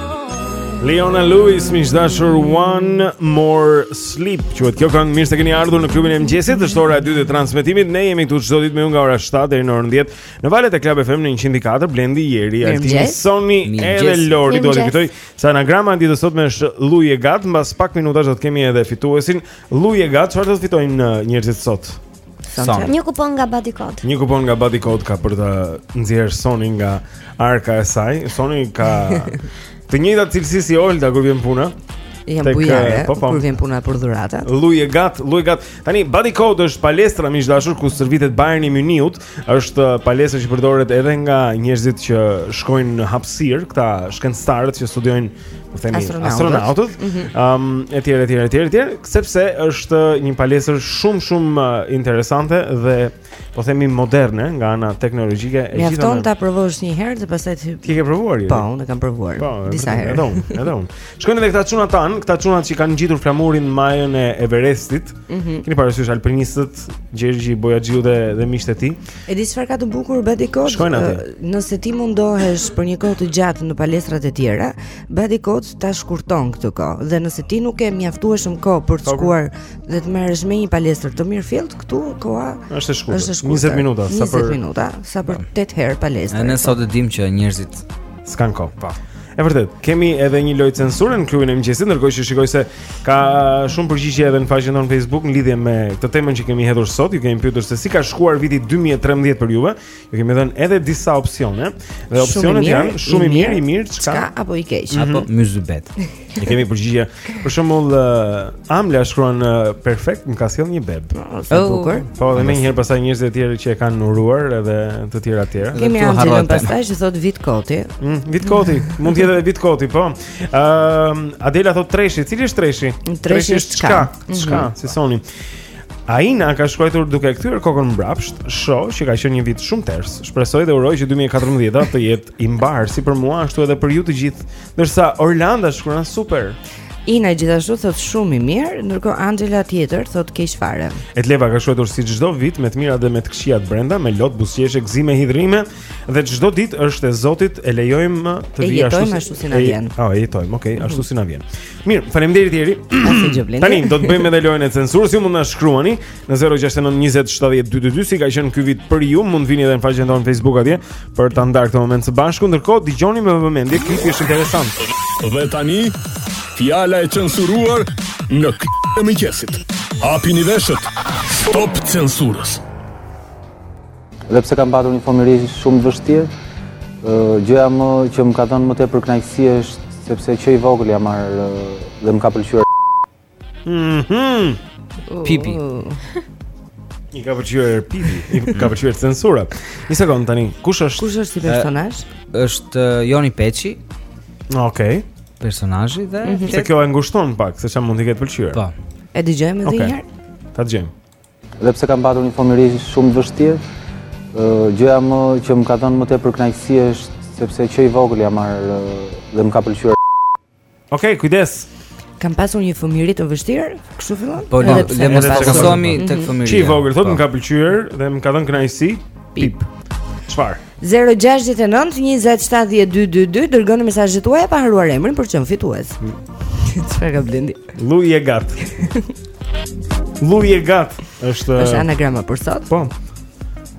Leona Lewis, miq të dashur One More Sleep quhet kjo këngë, mirë se keni ardhur në klubin e mëngjesit Është ora e dytë e transmetimit Ne jemi këtu çdo ditë me ju nga ora 7 deri në orën 10 në valët e Club FM në 104 Blendi, Jeri, Altini, Soni edhe Lori Do të kujtoj se anagrama e ditës së sotme është Luje Gat Mbas pak minutash do të kemi edhe fituesin Luje Gat, çfarë do të fitojnë uh, njerëzit sot? Soni. Një kupon nga Body Code. Një kupon nga Body Code ka për të nxjerrë Soni nga arka e saj. Soni ka të njëjta cilësi si Olta kur vjen puna. Jam bujare, eh, po, po. kur vjen puna për dhurata. Luje gat, luje gat. Tani Body Code është palestra miq të dashur ku stërvitet Bayerni i Mynihut, është eh, palestra që përdoret edhe nga njerëzit që shkojnë në hapësirë, këta shkencëtarët që studiojnë po themi astronautët, astronautët mm -hmm. um, etj etj etj etj, sepse është një palestër shumë shumë uh, interesante dhe po themi moderne nga ana teknologjike e gjithë. Mjafton ta provosh një herë dhe pastaj ti Ti e ke provuar ju? Po, unë e kam provuar po, disa herë. Edhe unë, edhe unë. Shkojnë edhe këta çuna tanë, këta çuna që kanë ngjitur flamurin në majën e Everestit. Mm -hmm. Keni parasysh alpinistët Gjergji Bojaxhiu dhe dhe miqtë e tij. E di çfarë ka të bukur Body Code? Nëse ti mundohesh për një kohë të gjatë në palestrat e tjera, Body Code ta shkurton këtë kohë. Dhe nëse ti nuk e ke mjaftueshëm kohë për të shkuar dhe të merresh me një palestër të mirëfilltë, këtu koha është e shkurtër. 20 minuta, sa për 8 herë palestër. Ne sot e dimë që njerëzit S'kanë kohë. Po. E vërtetë, kemi edhe një lojë censure në klubin e mëngjesit, ndërkohë që shikoj se ka shumë përgjigje edhe në faqen tonë Facebook në lidhje me këtë temën që kemi hedhur sot, ju kemi pyetur se si ka shkuar viti 2013 për juve. Ju kemi dhënë edhe disa opsione dhe opsionet janë shumë i mirë, i mirë, çka apo i keq, mm -hmm. apo musibet. Ne kemi përgjigje. Për shembull, uh, Amla shkruan uh, perfekt, më ka sjellë një bebe. Po, sa oh. bukur. Po, dhe më pastaj njerëz të tjerë që e kanë uruar edhe të tjera të tjera. Kemi Amla pastaj që thotë vit koti. Mm, vit koti, mund të jetë edhe vit koti, po. Ëm, ehm, uh, Adela thotë treshi, cili është treshi? Treshi është çka? Çka, mhm. si soni? Aina ka shkruar duke kthyer kokën mbrapsht, shoh që ka qenë një vit shumë ters. Shpresoj dhe uroj që 2014-a të jetë i mbarë si për mua ashtu edhe për ju të gjithë Ndërsa Orlanda shkruan super. Ina gjithashtu thotë shumë i mirë, ndërkohë Anxhela tjetër thotë keq fare. Etleva ka shkruajtur si çdo vit me të mirat dhe me të këqijat brenda, me lot buzëqeshje, gëzime, hidhrime dhe çdo ditë është e Zotit e lejojmë të vijë ashtu, ashtu si na vjen. Ah, e jetojmë, okay, mhm. ashtu si na vjen. Mirë, faleminderit Jeri. Tani do të bëjmë edhe lojën e censurës, ju mund të na shkruani në 0692070222 si ka qenë ky vit për ju mund të vini edhe në faqen tonë Facebook atje për ta ndarë këtë moment së bashku ndërkohë dëgjoni me vëmendje klipi është interesant dhe tani fjala e censuruar në klubin e mëngjesit hapini veshët stop censurës dhe pse kam patur një fëmijëri shumë të vështirë gjëja më që më ka dhënë më tepër kënaqësi është sepse që i vogël jam marrë dhe më ka pëlqyer Mhm. Pipi. I ka pëlqyer pipi, i ka pëlqyer censura. Një sekondë tani, kush është? Kush është si personazh? Është Joni Peçi. Okej. Okay. Personazhi dhe mm -hmm. se kjo e ngushton pak, se çfarë mund të ketë pëlqyer. Po. E dëgjojmë edhe okay. një herë. Ta dëgjojmë. Dhe pse kam patur një fëmijëri shumë të vështirë, gjëja më që më ka dhënë më tepër kënaqësi është sepse që i vogël jam marrë dhe më ka pëlqyer Okej, okay, kujdes. Kam pasur një fëmijëri të vështirë, kështu fillon? Po, le të mos fokusohemi tek mhm. fëmijëria. Që i vogël, thotë po. më ka pëlqyer dhe më ka dhënë kënaqësi. Pip. Çfarë? 069 20 7222 dërgoni mesazhet tuaja pa harruar emrin për të qenë fitues. Çfarë ka Blendi? Lui e gat. Lui e gat është Është anagrama për sot? Po.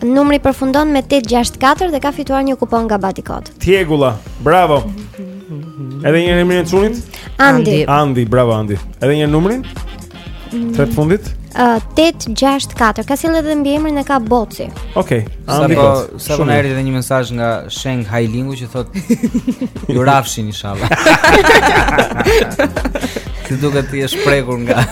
Numri përfundon me 864 dhe ka fituar një kupon nga Batikot. Tjegula, bravo. Edhe një numër i çunit? Andi. Andi, bravo Andi. Edhe një numër? Mm. Tre të fundit? Uh, 864. Ka sjellë edhe mbiemrin e ka Boci. Okej. Okay. Andi po, sapo na erdhi edhe një mesazh nga Sheng Hailingu që thotë ju rafshin inshallah. Ti duket ti jesh prekur nga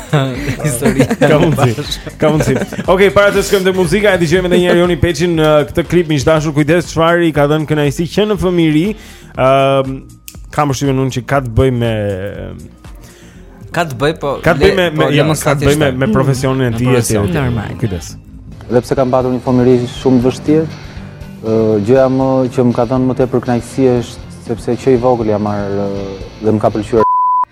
historia. Ka mundsi. Ka mundsi. Okej, para të shkojmë te muzika, e dëgjojmë edhe një herë Joni Peçin në uh, këtë klip miq të dashur. Kujdes çfarë i ka dhënë kënaqësi që në fëmijëri. Ëm um, kam përshtypjen unë që ka të bëj me ka të bëj po ka të bëj me me po, jo, ka të bëj me me profesionin e tij si normal. Kujdes. Dhe pse kam mbatur një fëmijëri shumë të vështirë, ë uh, gjëja më që më ka dhënë më tepër kënaqësi është sepse që i vogël jam marr uh, dhe më ka pëlqyer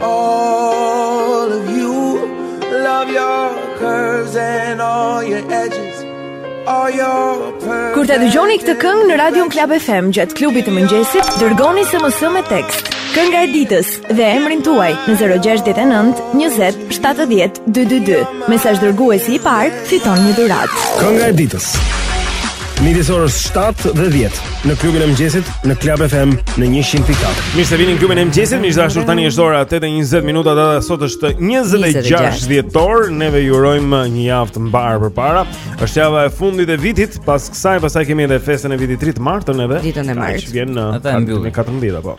All of you love your curves and all your edges Kur ta dëgjoni këtë këngë në Radio Klab FM gjatë klubit të mëngjesit, dërgoni SMS me tekst. Kënga e ditës dhe emrin tuaj në 069 20 70 222. Mesazh dërguesi i parë fiton një dhuratë. Kënga e ditës. Midis orës 7 dhe 10 në klubin e mëngjesit në Club FM në 100.4. Mirë se vini në klubin e mëngjesit. Miq të dashur tani është ora 8:20 minuta dhe sot është 26 dhjetor. Neve iu urojmë një javë të mbarë përpara. Është java e fundit e vitit, pas kësaj pastaj kemi edhe festën e Vitit të Ri të martën edhe. Ditën e martë. Vjen në 14 apo.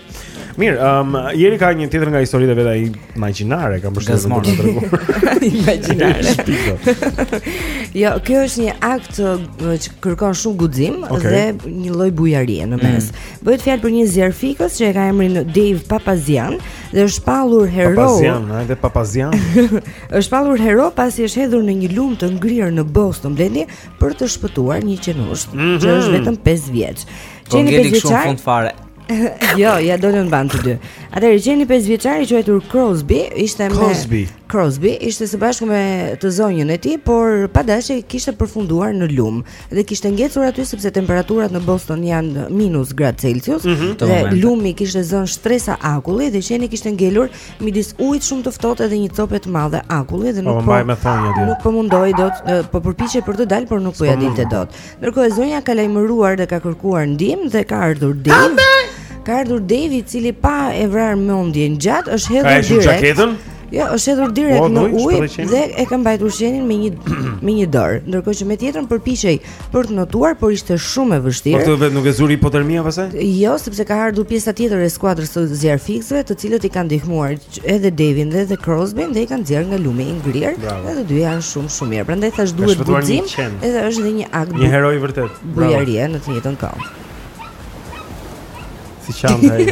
Mirë, um, jeri ka një tjetër nga historitë e veta Imagjinare, kam përshtypjen se do të tregojë. Imagjinare. jo, kjo është një akt që kërkon shumë guxim okay. dhe një lloj bujarie në mes. Mm. Bëhet fjalë për një zjarrfikës që e ka emrin Dave Papazian dhe është shpallur hero. Papazian, a dhe Papazian? është shpallur hero pasi është hedhur në një lumë të ngrirë në Boston, Blendi, për të shpëtuar një qenush mm -hmm. që mhm. është vetëm 5 vjeç. Qeni 5 vjeç. jo, ja dolën mbanë të dy. Atëherë qeni 5 vjeçar i quajtur Crosby, ishte me Crosby. Crosby ishte së bashku me të zonjën e tij, por pa dashje kishte përfunduar në lum dhe kishte ngecur aty sepse temperaturat në Boston janë minus grad Celsius mm -hmm. dhe lumi kishte zënë shtresa akulli dhe qeni kishte ngelur midis ujit shumë të ftohtë dhe një cope të madhe akulli dhe po, nuk po, po nuk po mundoi dot po përpiqej për të dalë por nuk po ja dilte dot. Ndërkohë e zonja ka lajmëruar dhe ka kërkuar ndihmë dhe ka ardhur Dave. Ka ardhur Dave i cili pa e vrarë mendjen gjatë është hedhur direkt. Jo, është hedhur direkt oh, në ujë dhe e ka mbajtur qenin me një me një dorë, ndërkohë që me tjetrën përpiqej për të notuar, por ishte shumë e vështirë. Po vetë nuk e zuri hipotermia pastaj? Jo, sepse ka ardhur pjesa tjetër e skuadrës së zjarrfikësve, të cilët i kanë ndihmuar edhe Devin dhe edhe Crosby dhe i kanë nxjerrë nga lumi i ngrirë dhe të dy janë shumë shumë mirë. Prandaj thash duhet guxim edhe është dhe një akt një hero i vërtet. Bujarie në të njëjtën kohë. Si qan ai.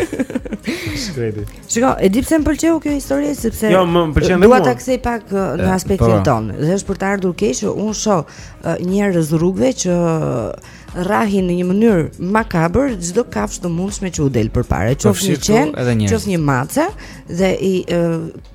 Shkreti. Shiko, e di pse më pëlqeu kjo histori sepse Jo, më pëlqen edhe mua. Dua ta kthej pak uh, në aspektin po. ton. Dhe është për të ardhur keq që unë shoh uh, njerëz rrugëve që rrahin në një mënyrë makabër çdo kafshë të mundshme që u del përpara, qoftë një qen, qoftë një mace dhe i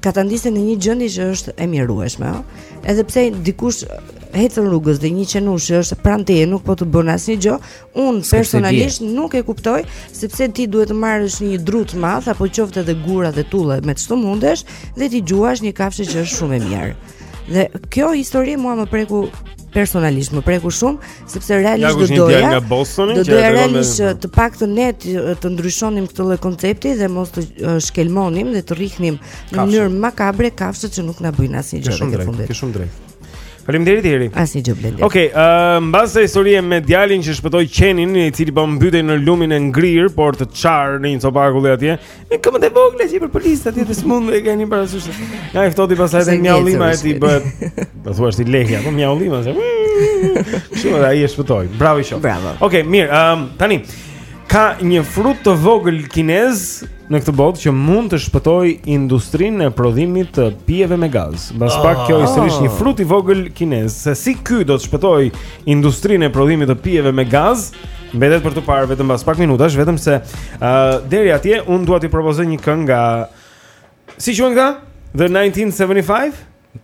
katandisin në një gjendje që është e mjerueshme, ëh. Edhe pse dikush ecën rrugës dhe një qenush që është pranë teje nuk po të bën asnjë gjë, un personalisht nuk e kuptoj sepse ti duhet të marrësh një dru të madh apo qoftë edhe gura dhe tulla me ç'të mundesh dhe t'i gjuash një kafshë që është shumë e mirë. Dhe kjo histori mua më preku personalisht më preku shumë sepse realisht do doja nga Bostoni do doja realisht me... të paktën ne të, të ndryshonim këtë lloj koncepti dhe mos të uh, shkelmonim dhe të rrihnim në mënyrë makabre kafshët që nuk na bëjnë asnjë gjë në fund. Ke shumë të drejtë. Faleminderit Eri. Asnjë gjë Blendi. Okej, okay, uh, mbas historisë me djalin që shpëtoi qenin, i cili po mbytej në lumin e ngrirë, po rrëshqet në një copë akulli atje. Me këmbët e vogla që i përpëlis atje, s'mund, me qenin parasysh. Nga të ftohtit pastaj te mjaullima e tij bëhet. Do thua ti lehja, po mjaullima se. Shumë dhe ai e shpëtoi. Bravo i qoftë. Bravo. Okej, okay, mirë. Ehm, um, tani ka një frut të vogël kinez në këtë botë që mund të shpëtojë industrinë e prodhimit të pijeve me gaz. Mbas oh. pak kjo është një ah. frut i vogël kinez. Se si ky do të shpëtojë industrinë e prodhimit të pijeve me gaz? Mbetet për t'u parë vetëm pas pak minutash, vetëm se uh, deri atje unë dua t'ju propozoj një këngë nga Si quhen këta? The 1975?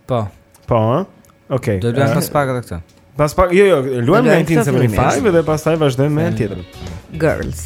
Po. Po, ha? Okej. Okay. Do të pas pak edhe këtë. Pas pak, jo, jo, luajmë 1975 dhe pastaj vazhdojmë me tjetrën. Girls.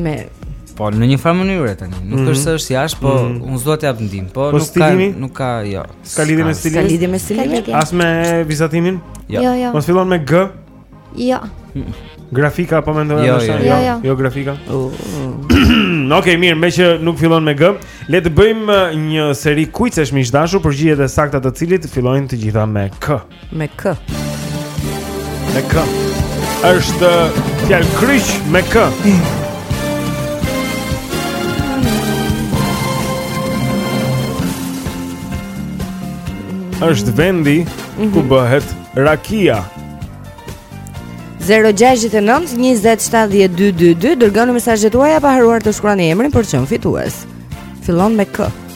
me Po në një farë mënyre tani, nuk mm -hmm. është se është jashtë, po mm -hmm. unë s'do të jap ndihmë, po, po nuk ka nuk ka jo. Ka lidhje me stilimin? Ka lidhje me stilimin? As me vizatimin? Jo, jo. jo. Mos fillon me G? Jo. Grafika po mendoj jo, jo, jo, jo. Jo grafika. Oh. Okej, mirë, meqë nuk fillon me G, le të bëjmë uh, një seri kuicesh miq të dashur përgjigjet e sakta të të cilit fillojnë të gjitha me K. Me K? Me K? Është fjalëkryq me K? Është vendi mm -hmm. ku mhm. bëhet rakia. 0-6-9-27-12-2 Dërgoni mesazhet tuaja pa harruar të shkruani emrin për të qenë fitues Fillon me K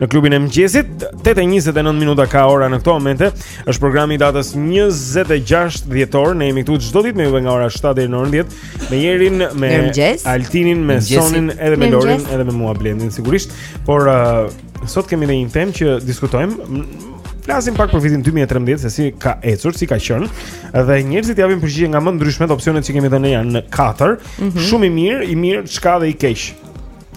Në klubin e mëngjesit, 8:29 minuta ka ora në këto momente. Është programi i datës 26 dhjetor. Ne jemi këtu çdo ditë me ju nga ora 7 deri në orën 10, me Jerin, me Altinin, me Sonin, edhe me Lorin, edhe me mua Blendin sigurisht. Por uh, sot kemi një temë që diskutojmë. Flasim pak për vitin 2013 se si ka ecur, si ka qenë. Dhe njerëzit japin përgjigje nga më të ndryshmet, opsionet që kemi dhënë janë në 4. Mm -hmm. Shumë i mirë, i mirë, çka dhe i keq.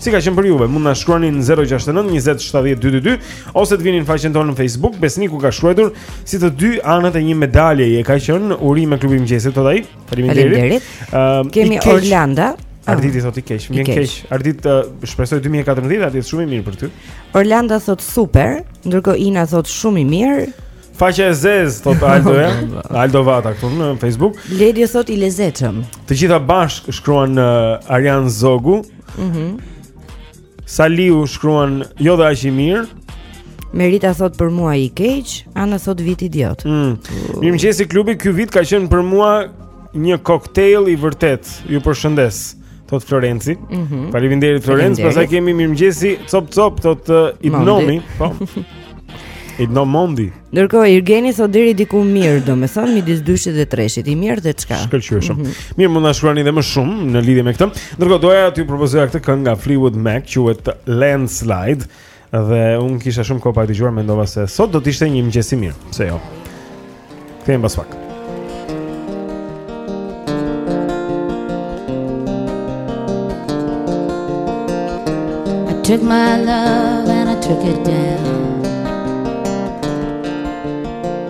Si ka qenë për juve? Mund na shkruani në 069 20 70 222 ose të vini në faqen tonë në Facebook. Besniku ka shkruar si të dy anët e një medalje e ka qenë urime klubi i mëngjesit thot ai. Faleminderit. Ehm, Kemi keq, Orlanda. Ah. Arditi thotë keq, më vjen keq. Ardit uh, shpresoj 2014 të jetë shumë i mirë për ty. Orlanda thotë super, ndërkohë Ina thotë shumë i mirë. Faqja e zez, thot Aldo e Aldo Vata këtu në Facebook Ledi thot i lezetshëm Të gjitha bashk shkruan uh, Arian Zogu mm -hmm. Saliu shkruan Jo dhe aq i mirë Merita thot për mua i keq Ana thot vit idiot mm. Mirëmëngjesi klubi, ky vit ka qenë për mua Një koktejl i vërtet Ju përshëndes thot Florenci. Mm -hmm. Faleminderit Florenc, pastaj kemi mirëmëngjesi, cop cop thot uh, Idnomi. Po. Idnom Mondi. Ndërkohë Irgeni thot deri diku mirë, domethënë midis dyshit dhe treshit, i mirë dhe çka. Shkëlqyeshëm. Mm -hmm. Mirë, mund na shkruani edhe më shumë në lidhje me këtë. Ndërkohë doja t'ju propozoja këtë këngë nga Fleetwood Mac, quhet Landslide. Dhe unë kisha shumë kohë pa e dëgjuar Mendova se sot do t'ishte një mëngjes i mirë Pse jo Kthehemi pas pak I took my love and I took it down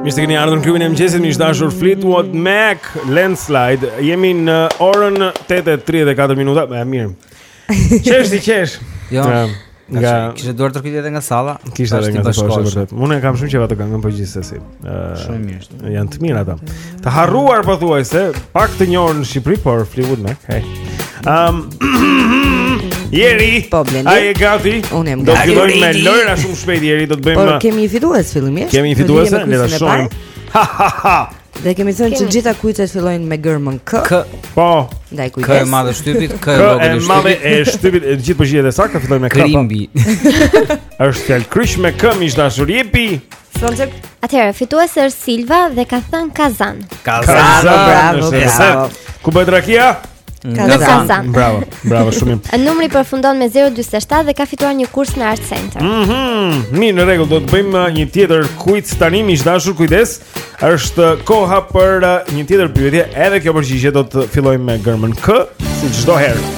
Mirë se keni ardhur në klubin e mëngjesit, miq të dashur Fleetwood Mac Landslide. Jemi në orën 8:34 minuta. Ë mirë. Qesh ti qesh. Jo. Kishte duartrokitje edhe nga salla. Kishte edhe nga salla vërtet. Unë e kam shumë qejf atë këngën po gjithsesi. Ë shumë mirë. Janë të mirë ata. Të harruar pothuajse, pak të njohur në Shqipëri, por Fleetwood Mac. Hey. Um Jeri, po Blendi. A je gati. Unë jam gati. Do të fillojmë me lojra shumë shpejt Jeri, do të bëjmë. Po kemi një fitues fillimisht. Kemi një fitues, le ta shohim. Ha ha ha. Dhe kemi thënë që gjitha kuicet fillojnë me gërmën K. K. Po. Ndaj kujdes. K e madhe shtypit, K e vogël shtypit. K e madhe e shtypit, të gjitha përgjigjet e sakta fillojnë me K. Po. Krimbi. Është fjalëkryq me K, miq të dashur. Jepi. Frontek. Atëherë, fituese është Silva dhe ka thënë Kazan. Kazan, Kazan bravo, bravo. Ku bëhet rakia? Kazan. Kazan. Bravo, bravo shumë mirë. Numri përfundon me 047 dhe ka fituar një kurs në Art Center. Mhm. Mm mirë, në rregull, do të bëjmë uh, një tjetër quiz tani, miq të dashur, kujdes. Është koha për uh, një tjetër pyetje. Edhe kjo përgjigje do të fillojë me gërmën K, si çdo herë.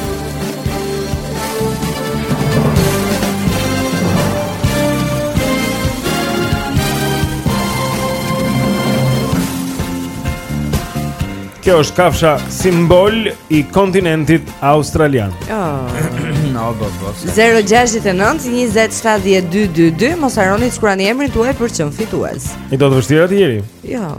Kjo është kafsha simbol i kontinentit australian. Oh. no, do të vësë. 0692070222 Mos harroni të shkruani emrin tuaj për të qenë fitues. I do të vështira ti Eri? Jo.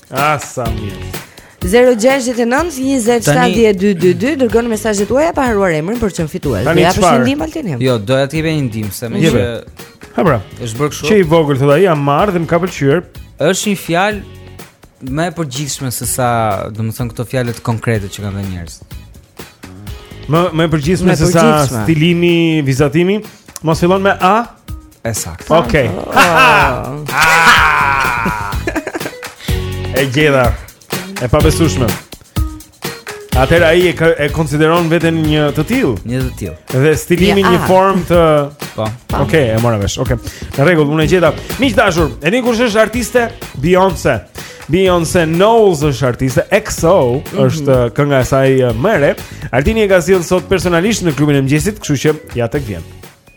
Ah, sa mirë. 0692070222 dërgoni mesazhet tuaja pa harruar emrin për të qenë fitues. Do japësh një ndihmë Altin. Jo, doja të jepja një ndihmë se meqë Ha pra. Është bërë kështu. Që i vogël thotë ai, jam marrë dhe më ka pëlqyer. Është një fjalë më e përgjithshme se sa, domethënë këto fjalët konkrete që kanë dhënë njerëzit. Më më e përgjithshme se sa stilimi, vizatimi, mos fillon me a, E saktë. Okej. E gjeta. E pabesueshme. Atëherë ai e, ka- e konsideron veten një të tillë Një të tillë. dhe stilimin Një një A. formë të Po. Okej, e mora vesh. Okej. Në rregull, unë e gjeta. Miq të dashur, e dini kush është artiste? Beyoncé. Beyoncé Knowles është artiste, XO Mhm. është uh, kënga e saj uh, më e re. Artini e ka sjellë sot personalisht në klubin e mëngjesit, kështu që ja tek vjen.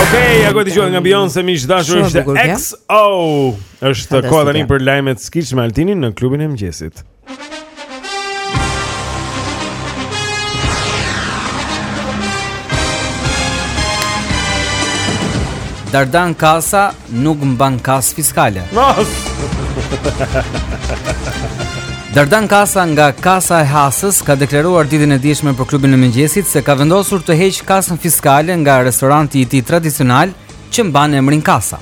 Okej, ja ku dëgjohet nga Beyoncé miq të dashur ishte XO. Është koha tani për lajmet skiç me Altinin në klubin e mëngjesit. Dardan Kasa nuk mban kasë fiskale. Dardan Kasa nga Kasa e Hasës ka deklaruar ditën e djeshme për klubin e mëngjesit se ka vendosur të heqë kasën fiskale nga restoranti i tij tradicional që mban emrin Kasa.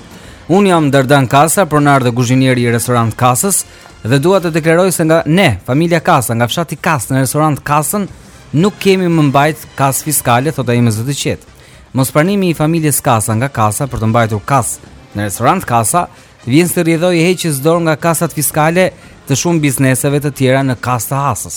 Unë jam Dardan Kasa, pronar dhe kuzhinier i restorant Kasës dhe dua të deklaroj se na ne, familja Kasa, nga fshati Kasë në restorant Kasën, nuk kemi me mbajt kasë fiskale, thotë ai me zë të qetë. Mospranimi i familjes Kasa nga Kasa për të mbajtur kasë në restorant Kasa vjen si rrjedhojë e heqjes dorë nga kasat fiskale të shumë bizneseve të tjera në Kasë të Hasës.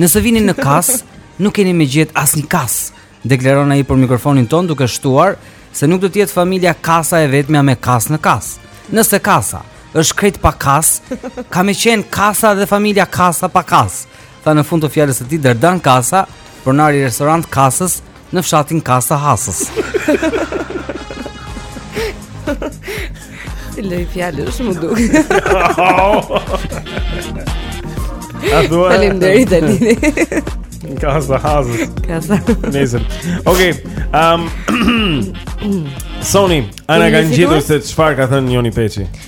Nëse vini në Kasë, nuk keni me gjet asnjë kasë, deklaron ai për mikrofonin tonë duke shtuar se nuk do të jetë familja Kasa e vetmja me kasë në Kasë. Nëse Kasa është krejt pa kasë, ka me qenë Kasa dhe familja Kasa pa kasë. tha në fund të fjalës së tij Dardan Kasa, pronari i restorant Kasës në fshatin Kasa Hasës. Ti lë fjalë shumë duk. A thua? Faleminderit Altini. Kasa Hasës. Kasa. Nesër. Okej. Ehm Soni, a na kanë gjetur se çfarë ka thënë Joni Peçi.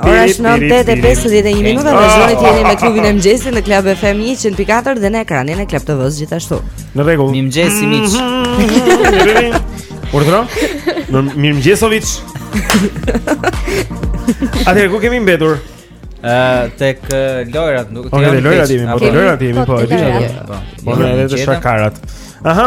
Ora është 9:51 minuta dhe ju jeni me klubin e mëngjesit në Club FM 104 dhe në ekranin e Club TV-s gjithashtu. Në rregull. Mirëmëngjesi miq. Urdhro? Mirëmëngjesovic. A dhe ku kemi mbetur? Ë tek lojrat, nuk e di. Te lojrat jemi, te lojrat jemi, po e di. Po edhe te shakarat. Aha.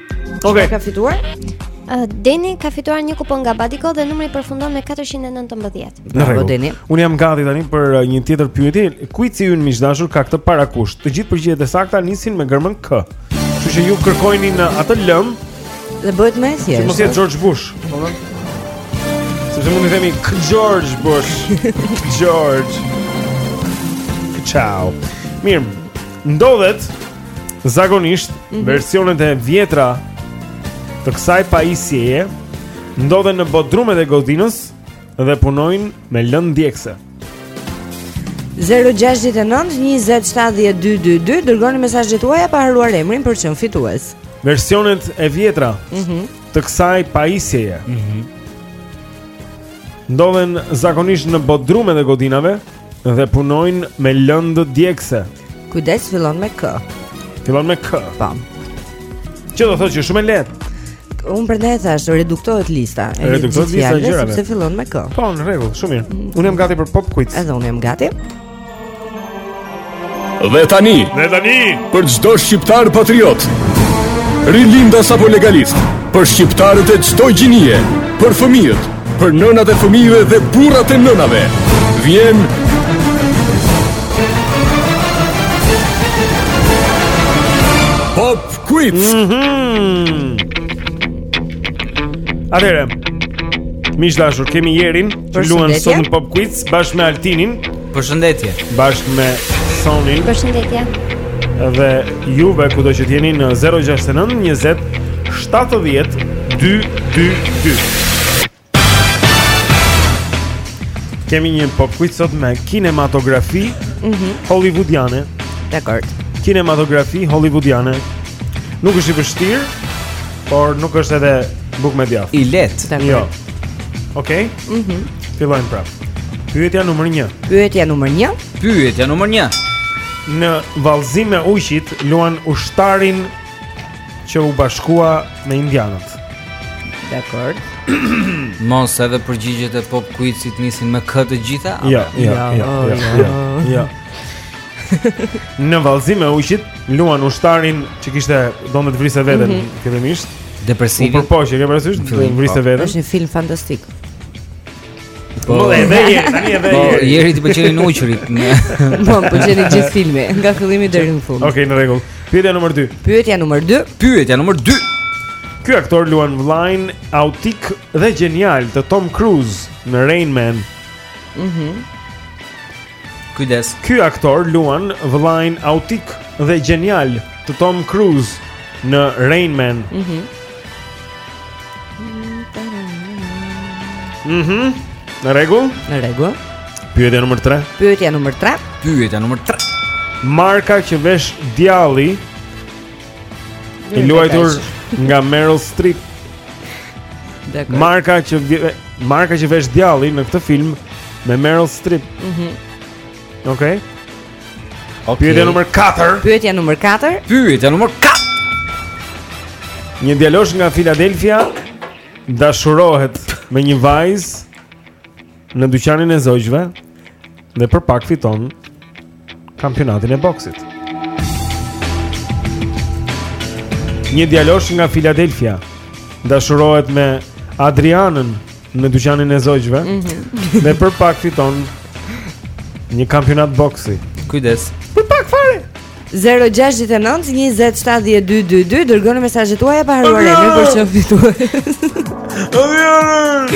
Okej. Ka fituar? Uh, Deni ka fituar një kupon nga Badiko dhe numri përfundon me 419. Bravo Deni. Unë jam gati tani për uh, një tjetër pyetje. Kuici ynë miq të dashur ka këtë parakusht. Të gjithë përgjigjet e sakta nisin me gërmën K. Kështu që ju kërkojini në atë lëm dhe bëhet më e thjeshtë. Mos jetë George Bush. Po. Sepse mund të themi K George Bush. K George. Ciao. Mirë. Ndodhet Zakonisht, mm -hmm. versionet e vjetra të kësaj pajisjeje ndodhen në bodrumet e godinës dhe punojnë me lëndë djegëse. 0-6-9-20-70-2-2-2 Dërgoni mesazhet tuaja pa harruar emrin për të qenë fitues Versionet e vjetra mm -hmm. Të kësaj pajisjeje mm -hmm. Ndodhen zakonisht në bodrumet e godinave Dhe punojnë me lëndë djegëse. Kujdes fillon me K. Fillon me K. Po. Që do thotë që është shumë e lehtë. Unë prandaj thashë reduktohet lista. Reduktohet lista e gjërave. Sepse fillon me K. Po, në rregull, shumë mirë. Unë jam gati për pop quiz. Edhe unë jam gati. Dhe tani, dhe tani, për çdo shqiptar patriot, rilindas apo legalist, për shqiptarët e çdo gjinie, për fëmijët, për nënat e fëmijëve dhe burrat e nënave, vjen Pop Quiz. Mm -hmm. Atëherë, miq të dashur, kemi Jerin që luan sot në Pop Quiz bashkë me Altinin. Përshëndetje. Bashkë me Sonin. Përshëndetje. Dhe juve kudo që të jeni në 069 20 70 222. Kemi një pop quiz sot me kinematografi mm -hmm. hollywoodiane. Dakord. Kinematografi hollywoodiane. Nuk është i vështirë, por nuk është edhe bukë me djathë. I lehtë. Jo. Okej. Okay? Mhm. Mm Fillojmë prapë. Pyetja numër 1. Pyetja numër 1. Pyetja numër 1. Në vallëzim me ujqit luan ushtarin që u bashkua me indianët. Dakord. Mos edhe përgjigjet e pop quizit nisin me K të gjitha? Jo, jo, jo, jo, jo. jo. Në vallëzim me ujqit luan ushtarin që kishte donte të vriste veten mm -hmm. fillimisht. Depresiv. Po po, e ke parasysh, vriste veten. Është një film fantastik. Po, po e vëjë, tani e vëjë. Po, jeri ti pëlqen nuçurit. Po, pëlqen i gjithë filmi, nga fillimi deri në fund. Okej, në rregull. Pyetja numër 2. Pyetja numër 2. Pyetja numër 2. Ky aktor luan vëllain autik dhe gjenial të Tom Cruise në Rain Man. Mhm. Mm Kujdes. Ky aktor luan vëllain autik dhe gjenial të Tom Cruise në Rain Man. Mhm. Mm mhm. Mm në rregull? Në rregull. Pyetja nr. 3. Pyetja nr. 3. Pyetja nr. 3. Marka që vesh djalli i luajtur nga Meryl Streep. Dekor. Marka që vje, marka që vesh djalli në këtë film me Meryl Streep. Mhm. Mm Okej. Okay. Okay. Pyetja numër 4. Pyetja numër 4. Pyetja numër 4. Një djalosh nga Filadelfia dashurohet me një vajzë në dyqanin e zogjve dhe për pak fiton kampionatin e boksit. Një djalosh nga Filadelfia dashurohet me Adrianën në dyqanin e zogjve mm -hmm. dhe për pak fiton një kampionat boksi. Kujdes. Për pak fare. 069 20 7222 dërgoni mesazhet tuaja pa harruar emrin për çfarë fituar. Adrianën.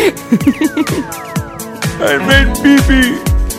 I made pipi.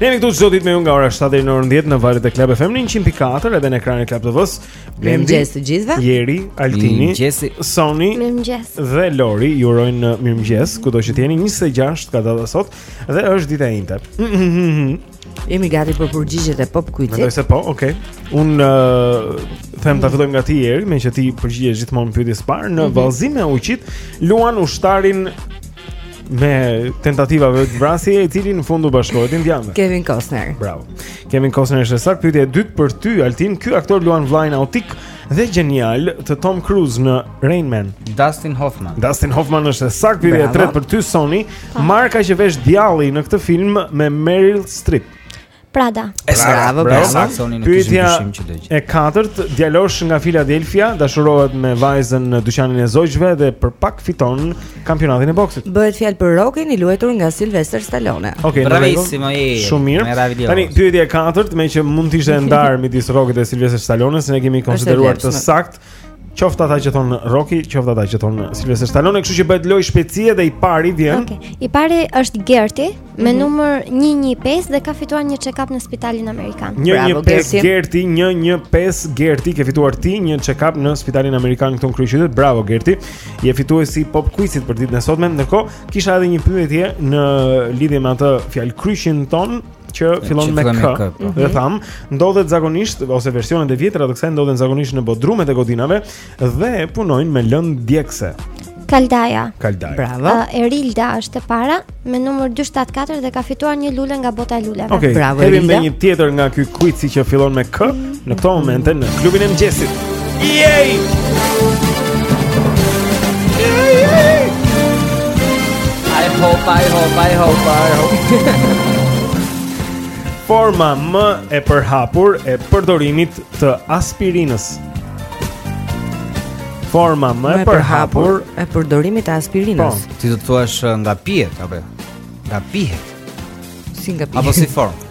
Ne jemi këtu çdo ditë me ju nga ora 7 deri në orën 10 në valët e Club FM 104 edhe në ekranin e Club TV-s. Mirëmëngjes të gjithëve. Jeri, Altini, Gjesi, Soni, Mirëmëngjes. Dhe Lori ju urojnë mirëmëngjes, kudo që të jeni 26 ka data sot dhe është ditë e enjte. Jemi gati për përgjigjet e pop quizit. Mendoj se po, okay. Unë uh, them ta fillojmë nga ti Jeri, meqë ti përgjigjesh gjithmonë pyetjes së parë në mm -hmm. vallëzim me ujqit, luan ushtarin me tentativa vetëvrasje i cili në fund u bashkohet indianëve. Kevin Costner. Bravo. Kevin Costner është e saktë pyetja e dytë për ty Altin. Ky aktor luan vëllain autik dhe gjenial të Tom Cruise në Rain Man. Dustin Hoffman. Dustin Hoffman është e saktë pyetja e tretë për ty Soni. Marka që vesh djalli në këtë film me Meryl Streep. Prada. Bravo, bravo. Saktë Soni nuk kishim dyshim që do gjë. Pyetja e katërt, djalosh nga Filadelfia dashurohet me vajzën në dyqanin e zogjve dhe për pak fiton kampionatin e boksit. Bëhet fjalë për Rokin i luajtur nga Sylvester Stallone. Okej, okay, bravissimo. Shumë mirë. Tani pyetja e katërt, meqë mund të ishte e ndarë midis Rokit dhe Sylvester Stallone, se ne e kemi konsideruar të saktë Qoftë ata që thon Rocky, qoftë ata që thon Sylvester Stallone, kështu që bëhet lojë shpejtësie dhe i pari vjen. Okej. Okay. I pari është Gerti mm -hmm. me mhm. numër 115 dhe ka fituar një check-up në spitalin amerikan. 115 Gerti, 115 Gerti ke fituar ti një check-up në spitalin amerikan këtu në kryeqytet. Bravo Gerti. Je fituesi Pop Quizit për ditën e sotme. Ndërkohë, kisha edhe një pyetje në lidhje me atë fjalë kryqin tonë, që fillon me k. Po. Dhe thamë, ndodhet zakonisht ose versionet e vjetra të kësaj ndodhen zakonisht në bodrumet e godinave dhe punojnë me lëndë djegëse. Kaldaja. Kaldaja. Bravo. Uh, Erilda është e para me numër 274 dhe ka fituar një lule nga bota e luleve. Okay. Bravo Erilda. Kemi një tjetër nga ky quiz që fillon me k. Në këto momente në klubin e mëgjesit Yay! I hope, I hope, I hope, I hope Forma më e përhapur e përdorimit të aspirinës Forma më e përhapur e përdorimit të aspirinës po. Ti do të thuash uh, nga pihet, apo? Nga pihet Si nga pihet Apo si formë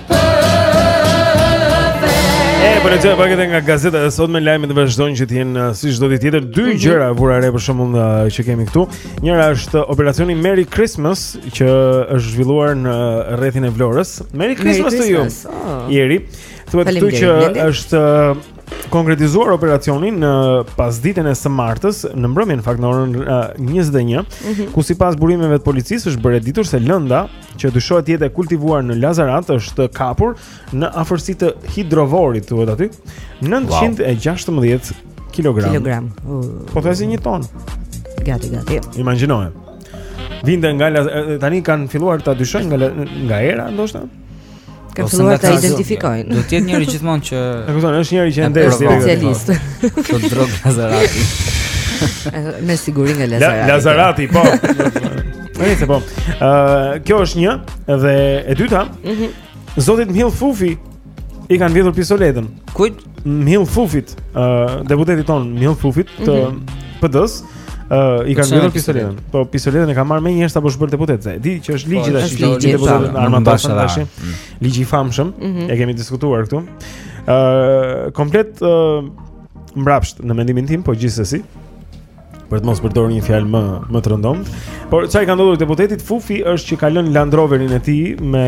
po le të bëjë nga gazeta e sotme lajmet vazhdojnë që të jenë uh, si çdo ditë tjetër dy mhm. gjëra vura re për shembull uh, që kemi këtu. Njëra është operacioni Merry Christmas që është zhvilluar në rrethin e Vlorës. Merry Christmas to you. Oh. Jeri, thuhet këtu që është uh, konkretizuar operacioni në pasditen e së martës në mbrëmje në fakt në orën 21, mhm. ku sipas burimeve të policisë është bërë e ditur se lënda që dyshohet të jetë e kultivuar në Lazarat është kapur në afërsi të hidrovorit, thuhet aty, 916 kg. Kilogram. Pothuajse një ton. Gati, gati. Imagjinoje. Vinte nga tani kanë filluar ta dyshojnë nga nga era ndoshta. Ka po, filluar ta identifikojnë. Do të jetë njëri gjithmonë që E kupton, është njëri që ndez specialist. Po drogë Lazarati. Me siguri nga Lazarati. La, Lazarati, po. Se po. Ë, kjo është një dhe e dyta. Mhm. Zotit Mhill Fufi i kanë vjedhur pistoletën. Kujt? Mhill Fufit, ë uh, deputetit tonë Mhill Fufit të mm -hmm. PD-s, ë uh, i kanë vjedhur pistoletën. Po pistoletën e ka marrë menjëherë sapo është bërë deputet. Se di që është ligji po, tash, ligji i deputetëve me armë tash. Mm. Ligji i famshëm, mm -hmm. e kemi diskutuar këtu. ë uh, komplet uh, mbrapsht në mendimin tim, po gjithsesi. për të mos përdorur një fjalë më më të rëndomtë. Por çfarë i ka ndodhur deputetit Fufi është që ka lënë Land Roverin e tij me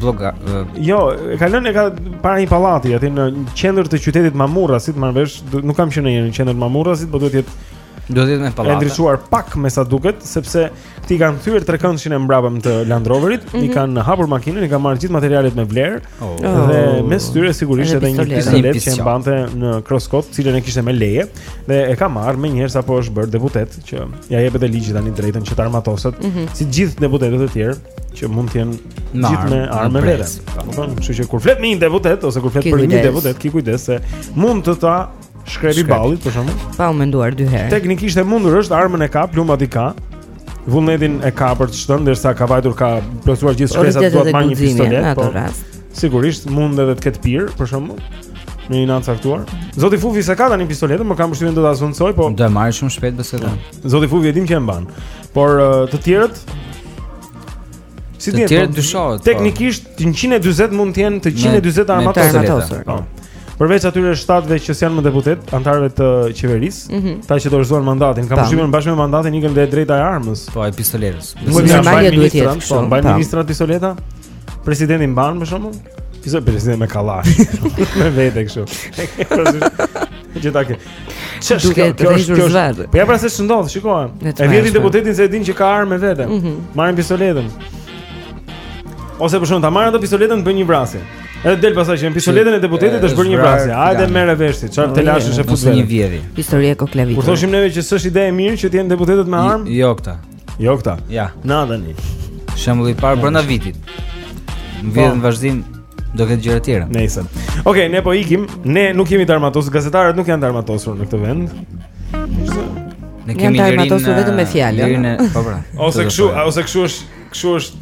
bloga. Jo, e ka lënë e ka para një pallati aty në qendër të qytetit të Mamurrasit, merr vesh, nuk kam qenë në qendër të Mamurrasit, por duhet të jetë duhet të jetë në pallat. Ka ndriçuar pak me sa duket, sepse I kanë thyer trekëndëshin e mbrapëm të Land Roverit, mhm, i kanë hapur makinën, i kanë marrë gjithë materialet me vlerë oh, dhe mes tyre sigurisht edhe një pistoletë që e mbante në kruskot, të cilën e kishte me leje dhe e ka marrë menjëherë sapo është bërë deputet që ia jep edhe ligji tani të drejtën që të armatoset, mhm, si gjithë deputetët e tjerë që mund të jenë gjithë me armë me vete. Domethënë, kështu që kur flet me një deputet ose kur flet për një deputet, ki kujdes se mund të ta shkrepë ballit për shembull. Pa u menduar dy herë. Teknikisht e mundur është armën e ka, plumbat i ka. Vullnetin e ka për të shtënë, ndërsa ka vajtur ka plotësuar gjithë shkresat duhet të marrë një pistoletë. Po. Sigurisht mund edhe të ketë pirë për shembull në një natë të caktuar. Zoti Fufi s'e ka tani pistoletën, më kam përshtypjen do ta zëvendësojë, po do e marrë shumë shpejt besoj. Zoti Fufi e dimë që e mban. Por të tjerët Si të tjerët po, dyshohet. Po. Teknikisht 140 mund të jenë të 140 të armatosur. Po. Përveç atyre shtatë që s'janë më deputetë, anëtarëve të qeverisë, mhm, ata që dorëzuan mandatin, kam përshtypjen bashkë me mandatin ikën dhe e drejta e armës. Po e pistoletës. Nuk e mbajnë ministrat, po mbajnë ministrat pistoleta. Presidenti mban për shembull. Pistoleta presidenti me kallash. Me vete kështu. Gjithakë. Ç'është duke tërhequr zvarrë. Po ja pra se ç'ndodh, shiko. E vjedhin deputetin se e din që ka armë me vete. Mhm. Marrin pistoletën. Ose për shembull ta marrin atë pistoletën të bëjnë një vrasje. Edhe del pastaj që me pistoletën e deputetit është bërë një vrasje. Hajde merre vesh ti, çfarë telashesh e fut. Një vjedhje. Historia e koklavitur. Kur thoshim neve që s'është ide e mirë që të jenë deputetët me armë? Jo, këta. Jo këta. Ja. Na tani. Shembulli i parë brenda vitit. Në vijë, po, në vazhdim do ketë gjëra të tjera. Nëse. Okej, ne po ikim. Ne nuk jemi të armatosur, gazetarët nuk janë të armatosur në këtë vend. Ne jemi të armatosur vetëm me fjalë. Po pra. Ose kshu, ose kshu është, kshu është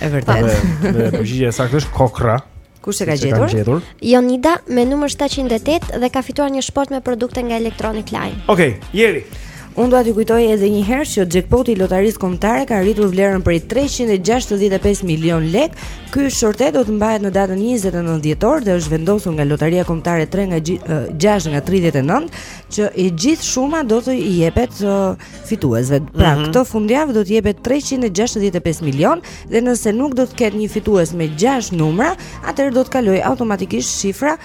E vërtetë. Dhe përgjigja e saktë është kokrra. Kush e ka gjetur? E ka gjetur Jonida me numër 708 dhe ka fituar një shportë me produkte nga Electronic Line. Okej, Jeri. Unë dua t'ju kujtoj edhe një herë që jackpoti i lotarisë kombëtare ka arritur vlerën prej 365 milion lekë. Ky short do të mbahet në datën 29 dhjetor dhe është vendosur nga Lotaria Kombëtare 6 nga 39 që e gjithë shuma do t'u jepet uh, fituesve. Pra, mhm, këtë fundjavë do të jepet 365 milion dhe nëse nuk do të ketë një fitues me 6 numra, atëherë do të kalojë automatikisht shifra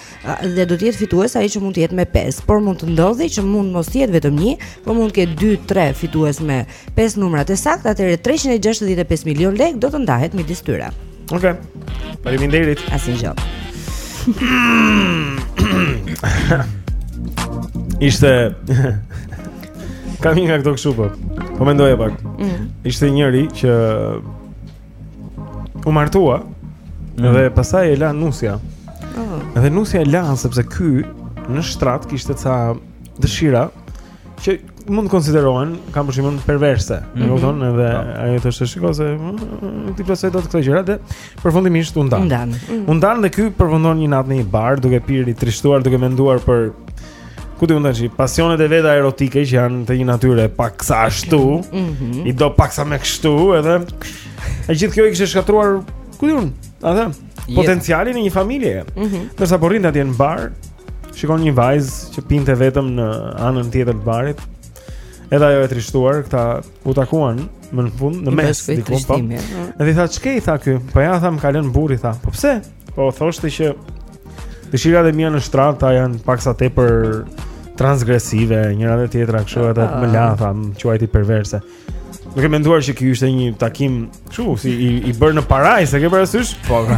dhe do të jetë fitues ai që mund të jetë me 5. Por mund të ndodhë që mund të mos të jetë vetëm një, por mund të ketë 2, 3 fitues me 5 numrat e saktë, atëherë 365 milion lekë do të ndahet midis tyre. Okej. Faleminderit. Asnjëgjë. Ishte Kam një nga këto kështu po. Po mendoja pak. Mm. Ishte njëri që u martua mm. dhe pastaj e la nusja. Oh. Dhe nusja e la sepse ky në shtrat kishte ca dëshira që mund të konsiderohen, kam përshtypjen perverse. Mm -hmm. Kupton edhe pra. ajo të shikoj se mm, ti pse do të këto gjëra dhe përfundimisht u ndan. U ndan mm. U ndan dhe ky përfundon një natë në një bar duke pirë i trishtuar, duke menduar për që pasionet e veta erotike që janë të një natyre paksa ashtu. Mm -hmm. I do paksa më kështu edhe e gjithë kjo i kishte shkatërruar ku diun, a them. potencialin e një familjeje. Mm -hmm. Ndërsa po rrin atje në bar, shikon një vajzë që pinte vetëm në anën tjetër të barit. Edhe ajo e trishtuar, këta u takuan më në fund në mes diku po. Edhe i tha, "Ç'ke?" i tha ky. Po ja tha, "Më ka lënë burri tha." Po pse? Po thoshte që dëshirat e mia në shtrat tha janë paksa tepër transgresive, njëra dhe tjetra kështu edhe më ah. la tha, më quajti perverse. Duke menduar që ky ishte një takim kështu si i, i bërë në parajsë, e ke parasysh? Po. po.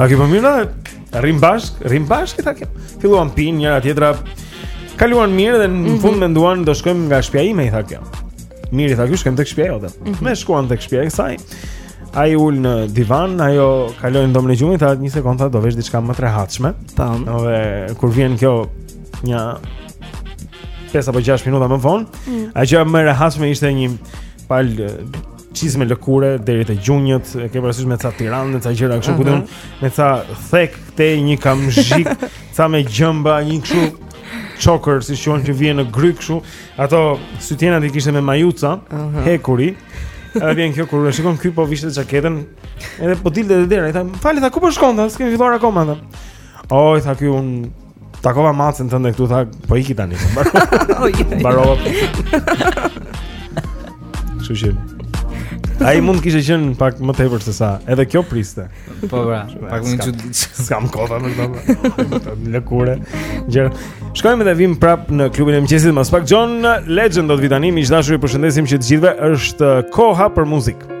A ke përmina? Po rrim bashk, rrim bashk tha kjo. Filluan pinë njëra tjetra. Kaluan mirë dhe në mm -hmm. fund menduan do shkojmë nga shtëpia ime i tha kjo. Mirë i tha ky shkojmë tek shtëpia jote. Mm -hmm. Me shkuan tek shtëpia e saj. Ai u ul në divan, ajo kaloi në dhomën e gjumit, tha një sekondë, do vesh diçka më të rehatshme. Tam. Ore kur vjen kjo një 5 apo 6 minuta më vonë. Mm. Ajo që më e rehatshme ishte një palë çizme lëkure deri te gjunjët, e ke parasysh me ca tiranta, me ca gjëra kështu ku don, me ca thekë te një kamzhik, ca me gjëmba, një kështu choker si i thonë që vjen në grykë kështu. Ato sutjenat i kishte me majuca, uh -huh. hekuri. Edhe vjen kjo kur e shikon ky po vishte xhaketën, edhe po dilte te dera, i tha, "Më fal, tha ku po shkon tha? S'kem filluar akoma." Oj, tha ky un Takova macën tënde këtu tha, po iki tani. Mbarova. Kështu që Ai mund të kishte qenë pak më tepër se sa. Edhe kjo priste. Po bra, pak më çudi. Skam kota më këto. Lëkure. Gjëra. Shkojmë dhe vim prap në klubin e mëngjesit mbas pak John Legend do të vi tani. Miq të dashur, ju përshëndesim që të gjithëve është koha për muzikë.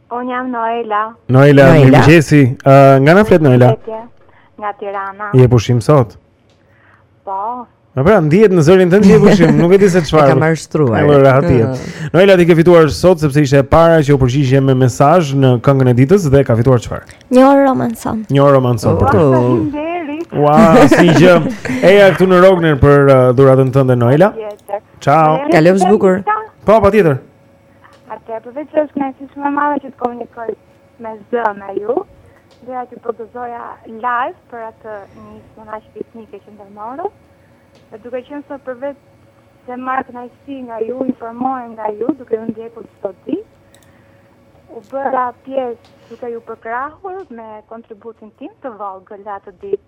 Unë jam Noela. Noela, Noela. mirëmëngjesi. Uh, nga na flet Noela? Nga Tirana. Je pushim sot? Po. Ë pra, ndihet në zërin tënd që je pushim, nuk e di se çfarë. E ka marrë shtruar. E marrë rehatinë. Noela ti ke fituar sot, sepse ishe e para që u përgjigje me mesazh në këngën e ditës dhe ke fituar çfarë. Një orë romanson. Një orë romanson. Wow, për ty. Wow, si gjë. Eja këtu në Rogner për uh, dhuratën tënde, Noela. Ciao. Kalofsh bukur. Po, patjetër. Atëherë, përveç që është kënaqësi shumë e madhe që të komunikoj me zë me ju, doja t'ju përgëzoja live për atë nismë aq fisnike që ndërmorët. Dhe duke qenë se përveç se marr kënaqësi nga ju, informohem nga ju, duke ju ndjekur çdo ditë, u bëra pjesë duke ju përkrahur me kontributin tim të vogël atë ditë.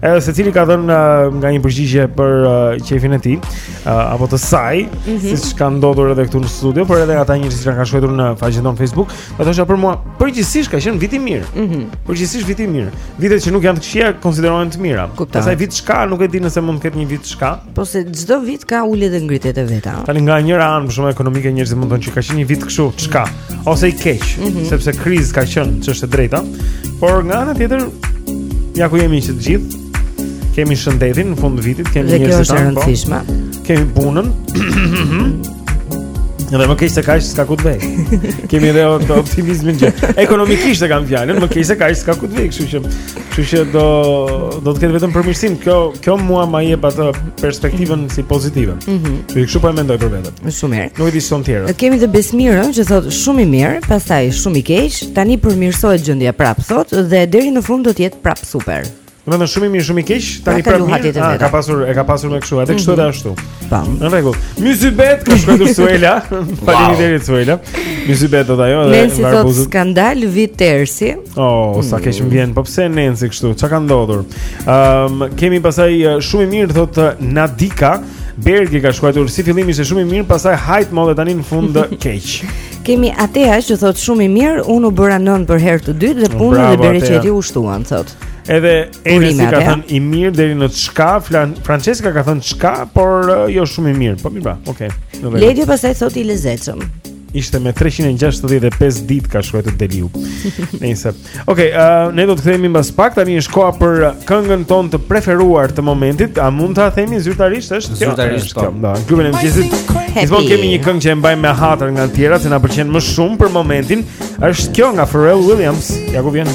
Edhe secili ka dhënë nga, nga një përgjigje për uh, qejfin e tij uh, Apo të saj mm -hmm. Siç ka ndodhur edhe këtu në studio Por edhe ata njerëz që kanë shkruajtur në faqen tonë Facebook Dhe thashë për mua Përgjithësisht ka qenë vit i mirë mm -hmm. Përgjithësisht vit i mirë Vitet që nuk janë të këqija konsiderohen të mira Kupton Pastaj vit çka nuk e di nëse mund të ketë një vit çka Po se çdo vit ka ulje dhe ngritje të veta. Tani nga njëra anë për shembull ekonomike njerëzit mund të thonë që ka qenë një vit kështu, çka? Ose i keq, mm -hmm. sepse krizë ka qenë, ç'është e drejta. Por nga ana tjetër, ja ku jemi që të gjithë, kemi shëndetin në fund të vitit, kemi njerëzit tanë. Dhe kjo është e po. Kemi punën. Edhe më keq se kaq s'ka ku të vej. Kemi edhe optimizmin që ekonomikisht e kam fjalën, më keq se kaq s'ka ku të vej, kështu që Kështu që do do të ketë vetëm përmirësim. Kjo kjo mua ma jep atë perspektivën si pozitive. Mhm. Mm Ju kështu po e mendoj për veten. Është shumë mirë. Nuk e di ç'thonë të tjerët. Ne kemi dhe Besmirën që thotë shumë i mirë, pastaj shumë i keq, tani përmirësohet gjendja prap thotë dhe deri në fund do të jetë prap super. Domethënë shumë i mirë, shumë i keq, tani prap mirë. Ka pasur, e ka pasur me kështu, edhe kështu edhe mhm. ashtu. Pam. Në rregull. Mysybet, ka shkruar Suela. Faleminderit Suela. Mysybet thotë ajo dhe Nancy thot skandal vit tersi. Oh, sa keq më vjen. Po pse Nancy kështu? Çka ka ndodhur? Ëm, um, kemi pastaj uh, shumë i mirë thot uh, Nadika. Bergi ka shkruajtur si fillim ishte shumë i mirë, pastaj hajt mo dhe tani në fund keq. Kemi Atea që thot shumë i mirë, unë u bëra nënë për herë të dytë dhe puna dhe bereqeti u shtuan thot. Edhe Eni si ka thënë i mirë deri në çka, Francesca ka thënë çka, por uh, jo shumë i mirë. Po mirë, pra, okay. Ledi pastaj thotë i lezetshëm. Ishte me 365 ditë ka shkruajtur Deliu. Nëse. Okej, uh, ne do të kthehemi mbas pak, tani është koha për këngën tonë të preferuar të momentit. A mund ta themi zyrtarisht është? Zyrtarisht po. Nga klubi i mëngjesit. Ne do të kemi një këngë që e mbajmë me hatër nga të tjerat, që na pëlqen më shumë për momentin. Është kjo nga Pharrell Williams. Ja ku vjen.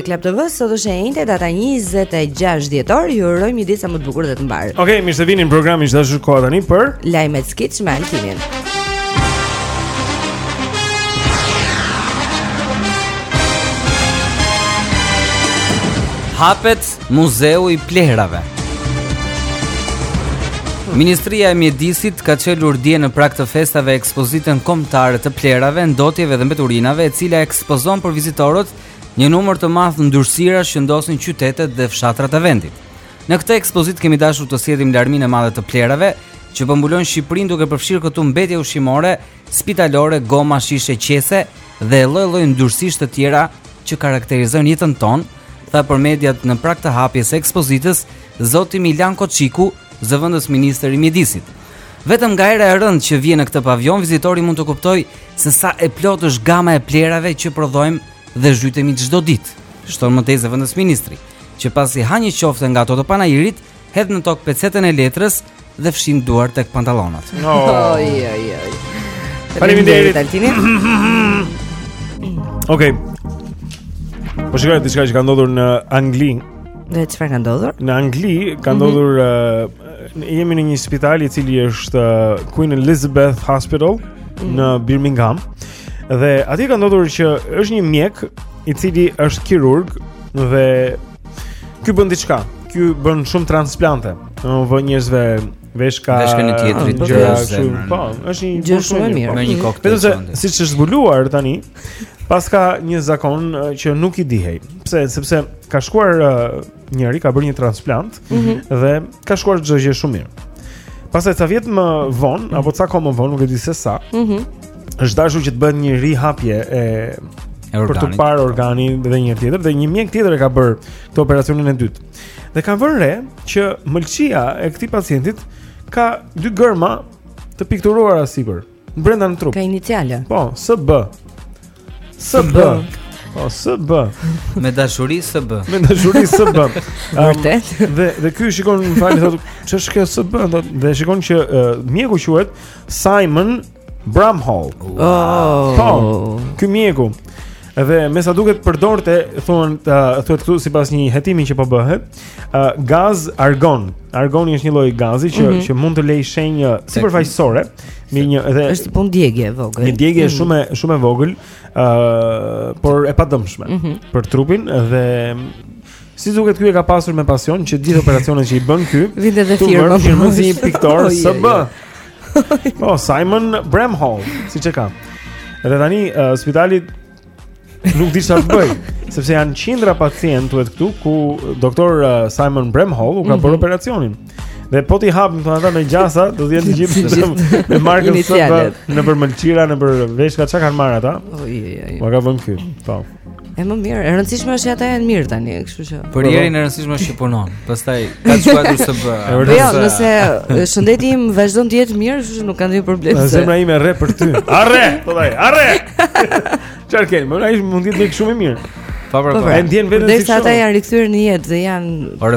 Club TV sot është e enjte data 26 dhjetor, ju urojmë një ditë sa më të bukur dhe të mbarë. Okej, okay, mirë se vini në program miq të dashur koha tani për Lajmet Skiç me Altinin. Hapet Muzeu i Plehrave. Ministria e Mjedisit ka çelur dje në prag të festave ekspozitën kombëtare të plehrave, ndotjeve dhe mbeturinave, e cila ekspozon për vizitorët Një numër të madh ndyrësirash që ndotin qytetet dhe fshatrat e vendit. Në këtë ekspozitë kemi dashur të sjellim larminë e madhe të plehrave, që po mbulojnë Shqipërinë duke përfshirë këtu mbetje ushqimore, spitalore, goma, shishe, qese dhe lloj-lloj ndyrësish të tjera që karakterizojnë jetën tonë, tha për mediat në prag të hapjes së ekspozitës, zoti Milan Koçiku, zëvendësministër i mjedisit. Vetëm nga era e rëndë që vjen në këtë pavion, vizitori mund të kuptojë se sa e plotë është gama e plehrave që prodhojmë dhe zhytemi çdo ditë. Shton më tej zëvendësministri, që pasi ha një qofte nga ato të panairit, hedh në tokë pecetën e letrës dhe fshin duart tek pantallonat. No. Oj oj oj. Faleminderit Altini. Okej. Okay. Po shikoj diçka që ka ndodhur në Angli. Dhe çfarë ka ndodhur? Në Angli ka mhm. ndodhur mm -hmm. uh, Jemi në një spital i cili është uh, Queen Elizabeth Hospital mm. në Birmingham. Dhe aty ka ndodhur që është një mjek i cili është kirurg dhe ky bën diçka. Ky bën shumë transplante. Ëh, vë njerëzve veshka veshkën e tjetrit po, gjëra kështu. Po, është një gjë shumë e mirë. Me një koktel. Vetëm se siç është zbuluar tani, paska një zakon që nuk i dihej. Pse? Sepse ka shkuar njëri, ka bërë një transplant Mm -hmm. Dhe ka shkuar çdo gjë shumë mirë. Pastaj ca vjet më vonë, mm -hmm. apo ca kohë më vonë, nuk e di se sa. Mhm. Mm është dashur që të bëhet një rihapje për të parë organin dhe një tjetër dhe një mjek tjetër e ka bërë këtë operacionin e dytë. Dhe ka vënë re që mëlçia e këtij pacientit ka dy gërma të pikturuara sipër. Brenda në trup. Ka iniciale. Po, SB. SB. Po, SB. Me dashuri SB. Me dashuri SB. Vërtet. Dhe dhe ky shikon, më falni, thotë, ç'është kjo SB? Dhe shikon që uh, mjeku quhet Simon Bramhall. Oh. Po, ky mjeku. Dhe me sa duket përdorte, thonë, thotë këtu sipas një hetimi që po bëhet, uh, gaz argon. Argoni është një lloj gazi që mm -hmm. që mund të lejë shenjë sipërfaqësore. Si Me një edhe është punë djegje e vogël. Një djegje mm. shumë shumë e vogël, ë uh, por e padëmshme mm -hmm. për trupin dhe siç duket ky e ka pasur me pasion që gjithë operacionet që i bën ky. Vinte dhe firma. Firma si një piktor SB. Oh, Simon Bramhall, siç e ka. Dhe tani uh, spitali Nuk di çfarë të bëjë, sepse janë qindra pacientë tuet këtu ku doktor uh, Simon Bramhall u ka mm -hmm. bërë mhm. operacionin. Dhe po t'i hapim thonë ata me gjasa, do të jenë gjithë të gjithë me markën së nëpër mëlçira, nëpër veshka çka kanë marrë ata. Po i i. Ma ka vënë këtu. Po. E më mirë, e rëndësishme është që ata janë mirë tani, kështu që. Për po, po. njerin e rëndësishme është që punon. Pastaj ka çfarë të bëjë. Po jo, nëse shëndeti im vazhdon të jetë mirë, kështu që nuk ka ndonjë problem. Zemra ime rreh për ty. A rreh, thotë ai. A rreh. Çfarë ke? Po ai mund të jetë shumë i mirë. Po po. E ndjen veten sikur. Dhe ata janë rikthyer në jetë dhe janë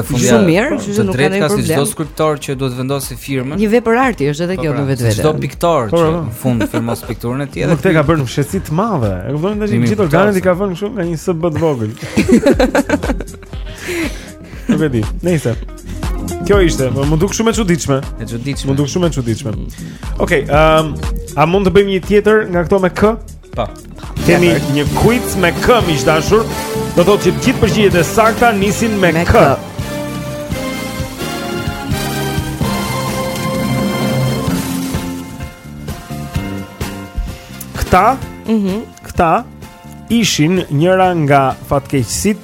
shumë mirë, kështu që nuk kanë ndonjë problem. Si çdo skulptor që duhet të vendosë firmën. Një vepër arti është edhe po, kjo pra, në vetvete. Çdo piktor po, që po. në fund firmos pikturën e tij. Nuk e ka bërë në fshehtësi të madhe. E kupton tash gjithë organet i ka vënë kështu nga një SB të vogël. Nuk e di. Nëse. Kjo ishte, më më duket shumë e çuditshme. E çuditshme. Më duket shumë e çuditshme. Okej, ëm a mund të bëjmë një tjetër nga këto me k? Po. Kemi një quiz me k miq të dashur. Do thotë që gjithë përgjigjet e sakta nisin me, me k. Këta, mm -hmm. këta ishin njëra nga fatkeqësit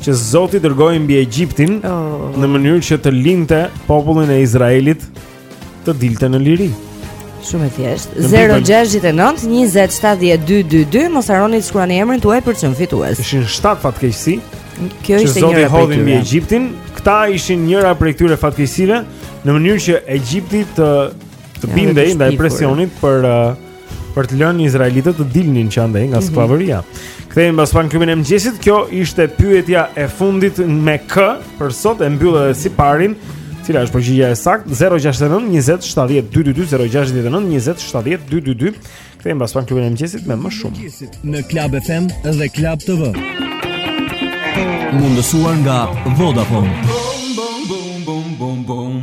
që Zoti dërgoi mbi Egjiptin oh. në mënyrë që të linte popullin e Izraelit të dilte në liri. Shumë e thjeshtë. 069 20 70 222 mos harroni të shkruani emrin tuaj për të qenë fitues. Ishin 7 fatkeqësi. Kjo ishte njëra prej tyre. Zoti hodhi mbi Egjiptin, këta ishin njëra prej këtyre fatkeqësive në mënyrë që Egjipti të të bindej ndaj presionit për uh, për të lënë izraelitët të dilnin që andej nga mhm. skllavëria. Mm -hmm. Kthehemi pas pak në klubin e mëngjesit. Kjo ishte pyetja e fundit me k për sot e mbyll edhe siparin, cila është përgjigja e saktë 069 20 70 222 069 20 70 222. Kthehemi pas pak në klubin e mëngjesit me më shumë. Në Club FM dhe Club TV. Mundësuar nga Vodafone. Bom bom bom bom bom bom.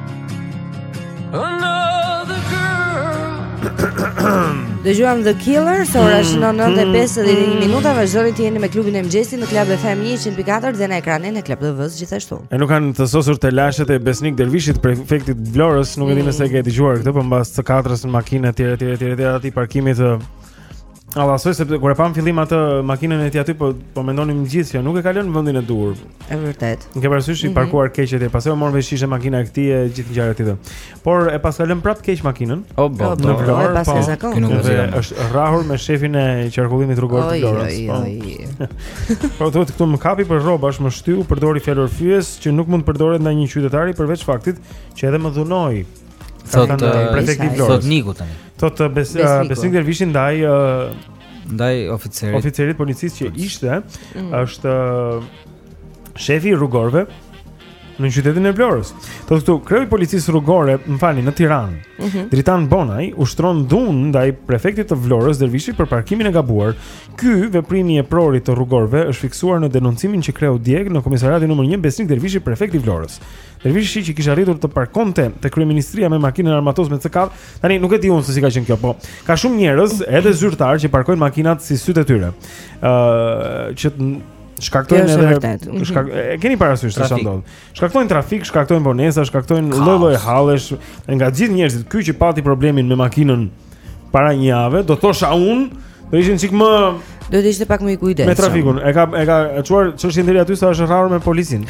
Dëgjuam The Killers, ora është në 9:51 mm, mm. minuta, vazhdoni të jeni me klubin e mëngjesit në Club FM 104 dhe në ekranin e Club TV-s gjithashtu. E nuk kanë të sosur telashet e Besnik Dervishit prefektit të Vlorës, nuk e di nëse e ke dëgjuar këtë, po mbas te katrës në makinë etj etj etj etj aty parkimit të Alla soj sepse kur e pam fillim atë makinën e tij aty po po mendonim gjithë që nuk e ka lënë në vendin e duhur. E vërtet. E ke parasysh i mm -hmm. parkuar keq aty, pastaj u mor vesh ishte makina e këtij e gjithë gjërat e tjera. Por e paska lënë prapë keq makinën. O oh, bo, e ka marrë pas zakon. Nuk e zgjidhëm. Është rrahur me shefin e qarkullimit rrugor të Vlorës. Po. Po thotë këtu më kapi për rrobash, më shtyu, përdori fjalor fyes që nuk mund të përdoret ndaj një qytetari përveç faktit që edhe më dhunoi. Thot prefekti i Vlorës. Thot Niku tani. Thot Besnik Dervishi ndaj ndaj oficerit. Oficerit të policisë që ishte mm. është shefi i rrugorëve në qytetin e Vlorës. Thot këtu kreu i policisë rrugore, më falni, në Tiranë. Mm -hmm. Dritan Bonaj ushtron dhunë ndaj prefektit të Vlorës Dervishi për parkimin e gabuar. Ky veprim i eprorit të rrugorëve është fiksuar në denoncimin që kreu dje në komisariatin numër 1 Besnik Dervishi prefekti i Vlorës. Dervishi që kishte arritur të parkonte te kryeministria me makinën armatos me cekall. Tani nuk e di unë se si ka qenë kjo, po ka shumë njerëz, edhe zyrtarë që parkojnë makinat si sytë e tyre. Ëh, uh, që shkaktojnë edhe mhm. shkak e keni parasysh se çfarë ndodh. Shkaktojnë trafik, shkaktojnë vonesa, shkaktojnë lloj-lloj hallesh. Nga gjithë njerëzit, ky që pati problemin me makinën para një jave, do thosha unë, do ishte një çik më do të ishte pak më i kujdesshëm. Me trafikun, e ka e ka çuar çështjen deri aty sa është rrahur me policin.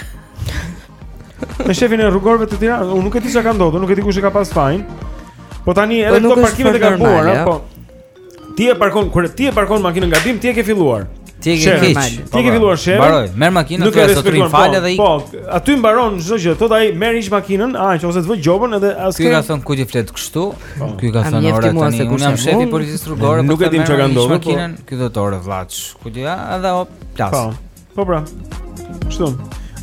Me shefin e rrugorëve të Tiranës, unë nuk e di çka ka ndodhur, nuk e di kush e ka pas fajin. Po tani edhe po këto parkimet e gabuara, po. Ti e parkon, kur ti e parkon makinën gabim, ti e ke filluar. Ti e ke keq. Ti e ke filluar shef. Mbaroj, merr makinën këtu sot trim falë po. dhe ik. Po, aty mbaron çdo gjë. Thotë ai, merr ish makinën, a që ose të vë gjobën edhe as ke. Ky ka thon ku ti flet kështu? Po. Ky ka thon ora tani. Unë jam shefi policisë rrugore, po. Nuk e dim çka ka ndodhur. Po. Makinën, ky do të orë vllaç. Kush ti ja, edhe hop, plas. Po. Po pra. Kështu.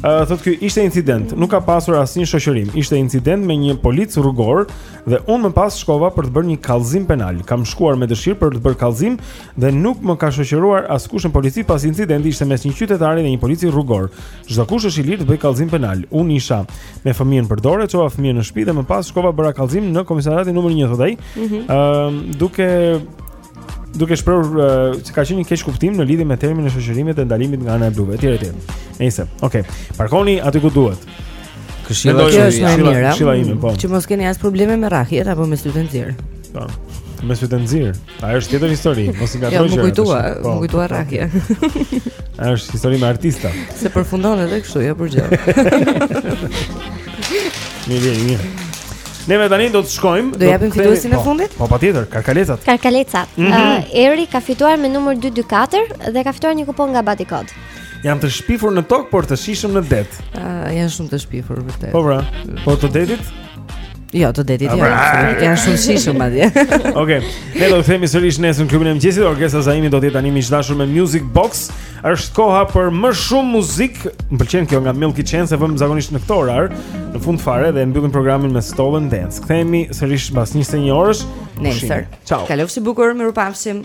Uh, thot ky ishte incident, nuk ka pasur asnjë shoqërim. Ishte incident me një polic rrugor dhe unë më pas shkova për të bërë një kallëzim penal. Kam shkuar me dëshirë për të bërë kallëzim dhe nuk më ka shoqëruar askush në polici pasi incidenti ishte mes një qytetari dhe një polici rrugor. Çdokush është i lirë të bëjë kallëzim penal. Unë isha me fëmijën për dore, çova fëmijën në shtëpi dhe më pas shkova bëra kallëzim në komisariatin numër 1 thotë ai. Ëm mm -hmm. uh, duke duke shprehur uh, se ka qenë një keqkuptim në lidhje me termin e shoqërimit dhe ndalimit nga ana e bluve etj etj. Nice, okay. Parkoni aty ku duhet. Këshilla që është më mirë. Këshilla ime, po. Që mos keni as probleme me rrahjet apo me sytë nxirr. Po. Me sytë nxirr. Ajo është tjetër histori. Mos i ngatërro. Jo, më kujtua, më po. kujtua rrahje. Ajo është histori me artista. Se përfundon edhe kështu, ja jo, për gjë. Mirë, mirë. Neve tani do të shkojmë. Ta japim fituesin e po, fundit? Po, patjetër, Karkalecat. Karkalecat. Mm -hmm. uh, Eri ka fituar me numër 224 dhe ka fituar një kupon nga Bati Kod. Janë të shpifur në tokë, por të shijshëm në det. Ëh, uh, janë shumë të shpifur vërtet. Po pra. Po të detit? Jo, të detit jo. Janë shumë të shijshëm madje. Okej. Ne do të kthehemi sërish nesër në klubin e mëngjesit. Orgesa Zaimi do të jetë tani miq të dashur me Music Box. Është koha për më shumë muzikë. Më pëlqen kjo nga Milky Chance, e vëmë zakonisht në këtë orar, në fund fare dhe e mbyllim programin me Stolen Dance. Kthehemi sërish pas 21 orësh. Nesër. Ciao. Kalofshi bukur, mirupafshim.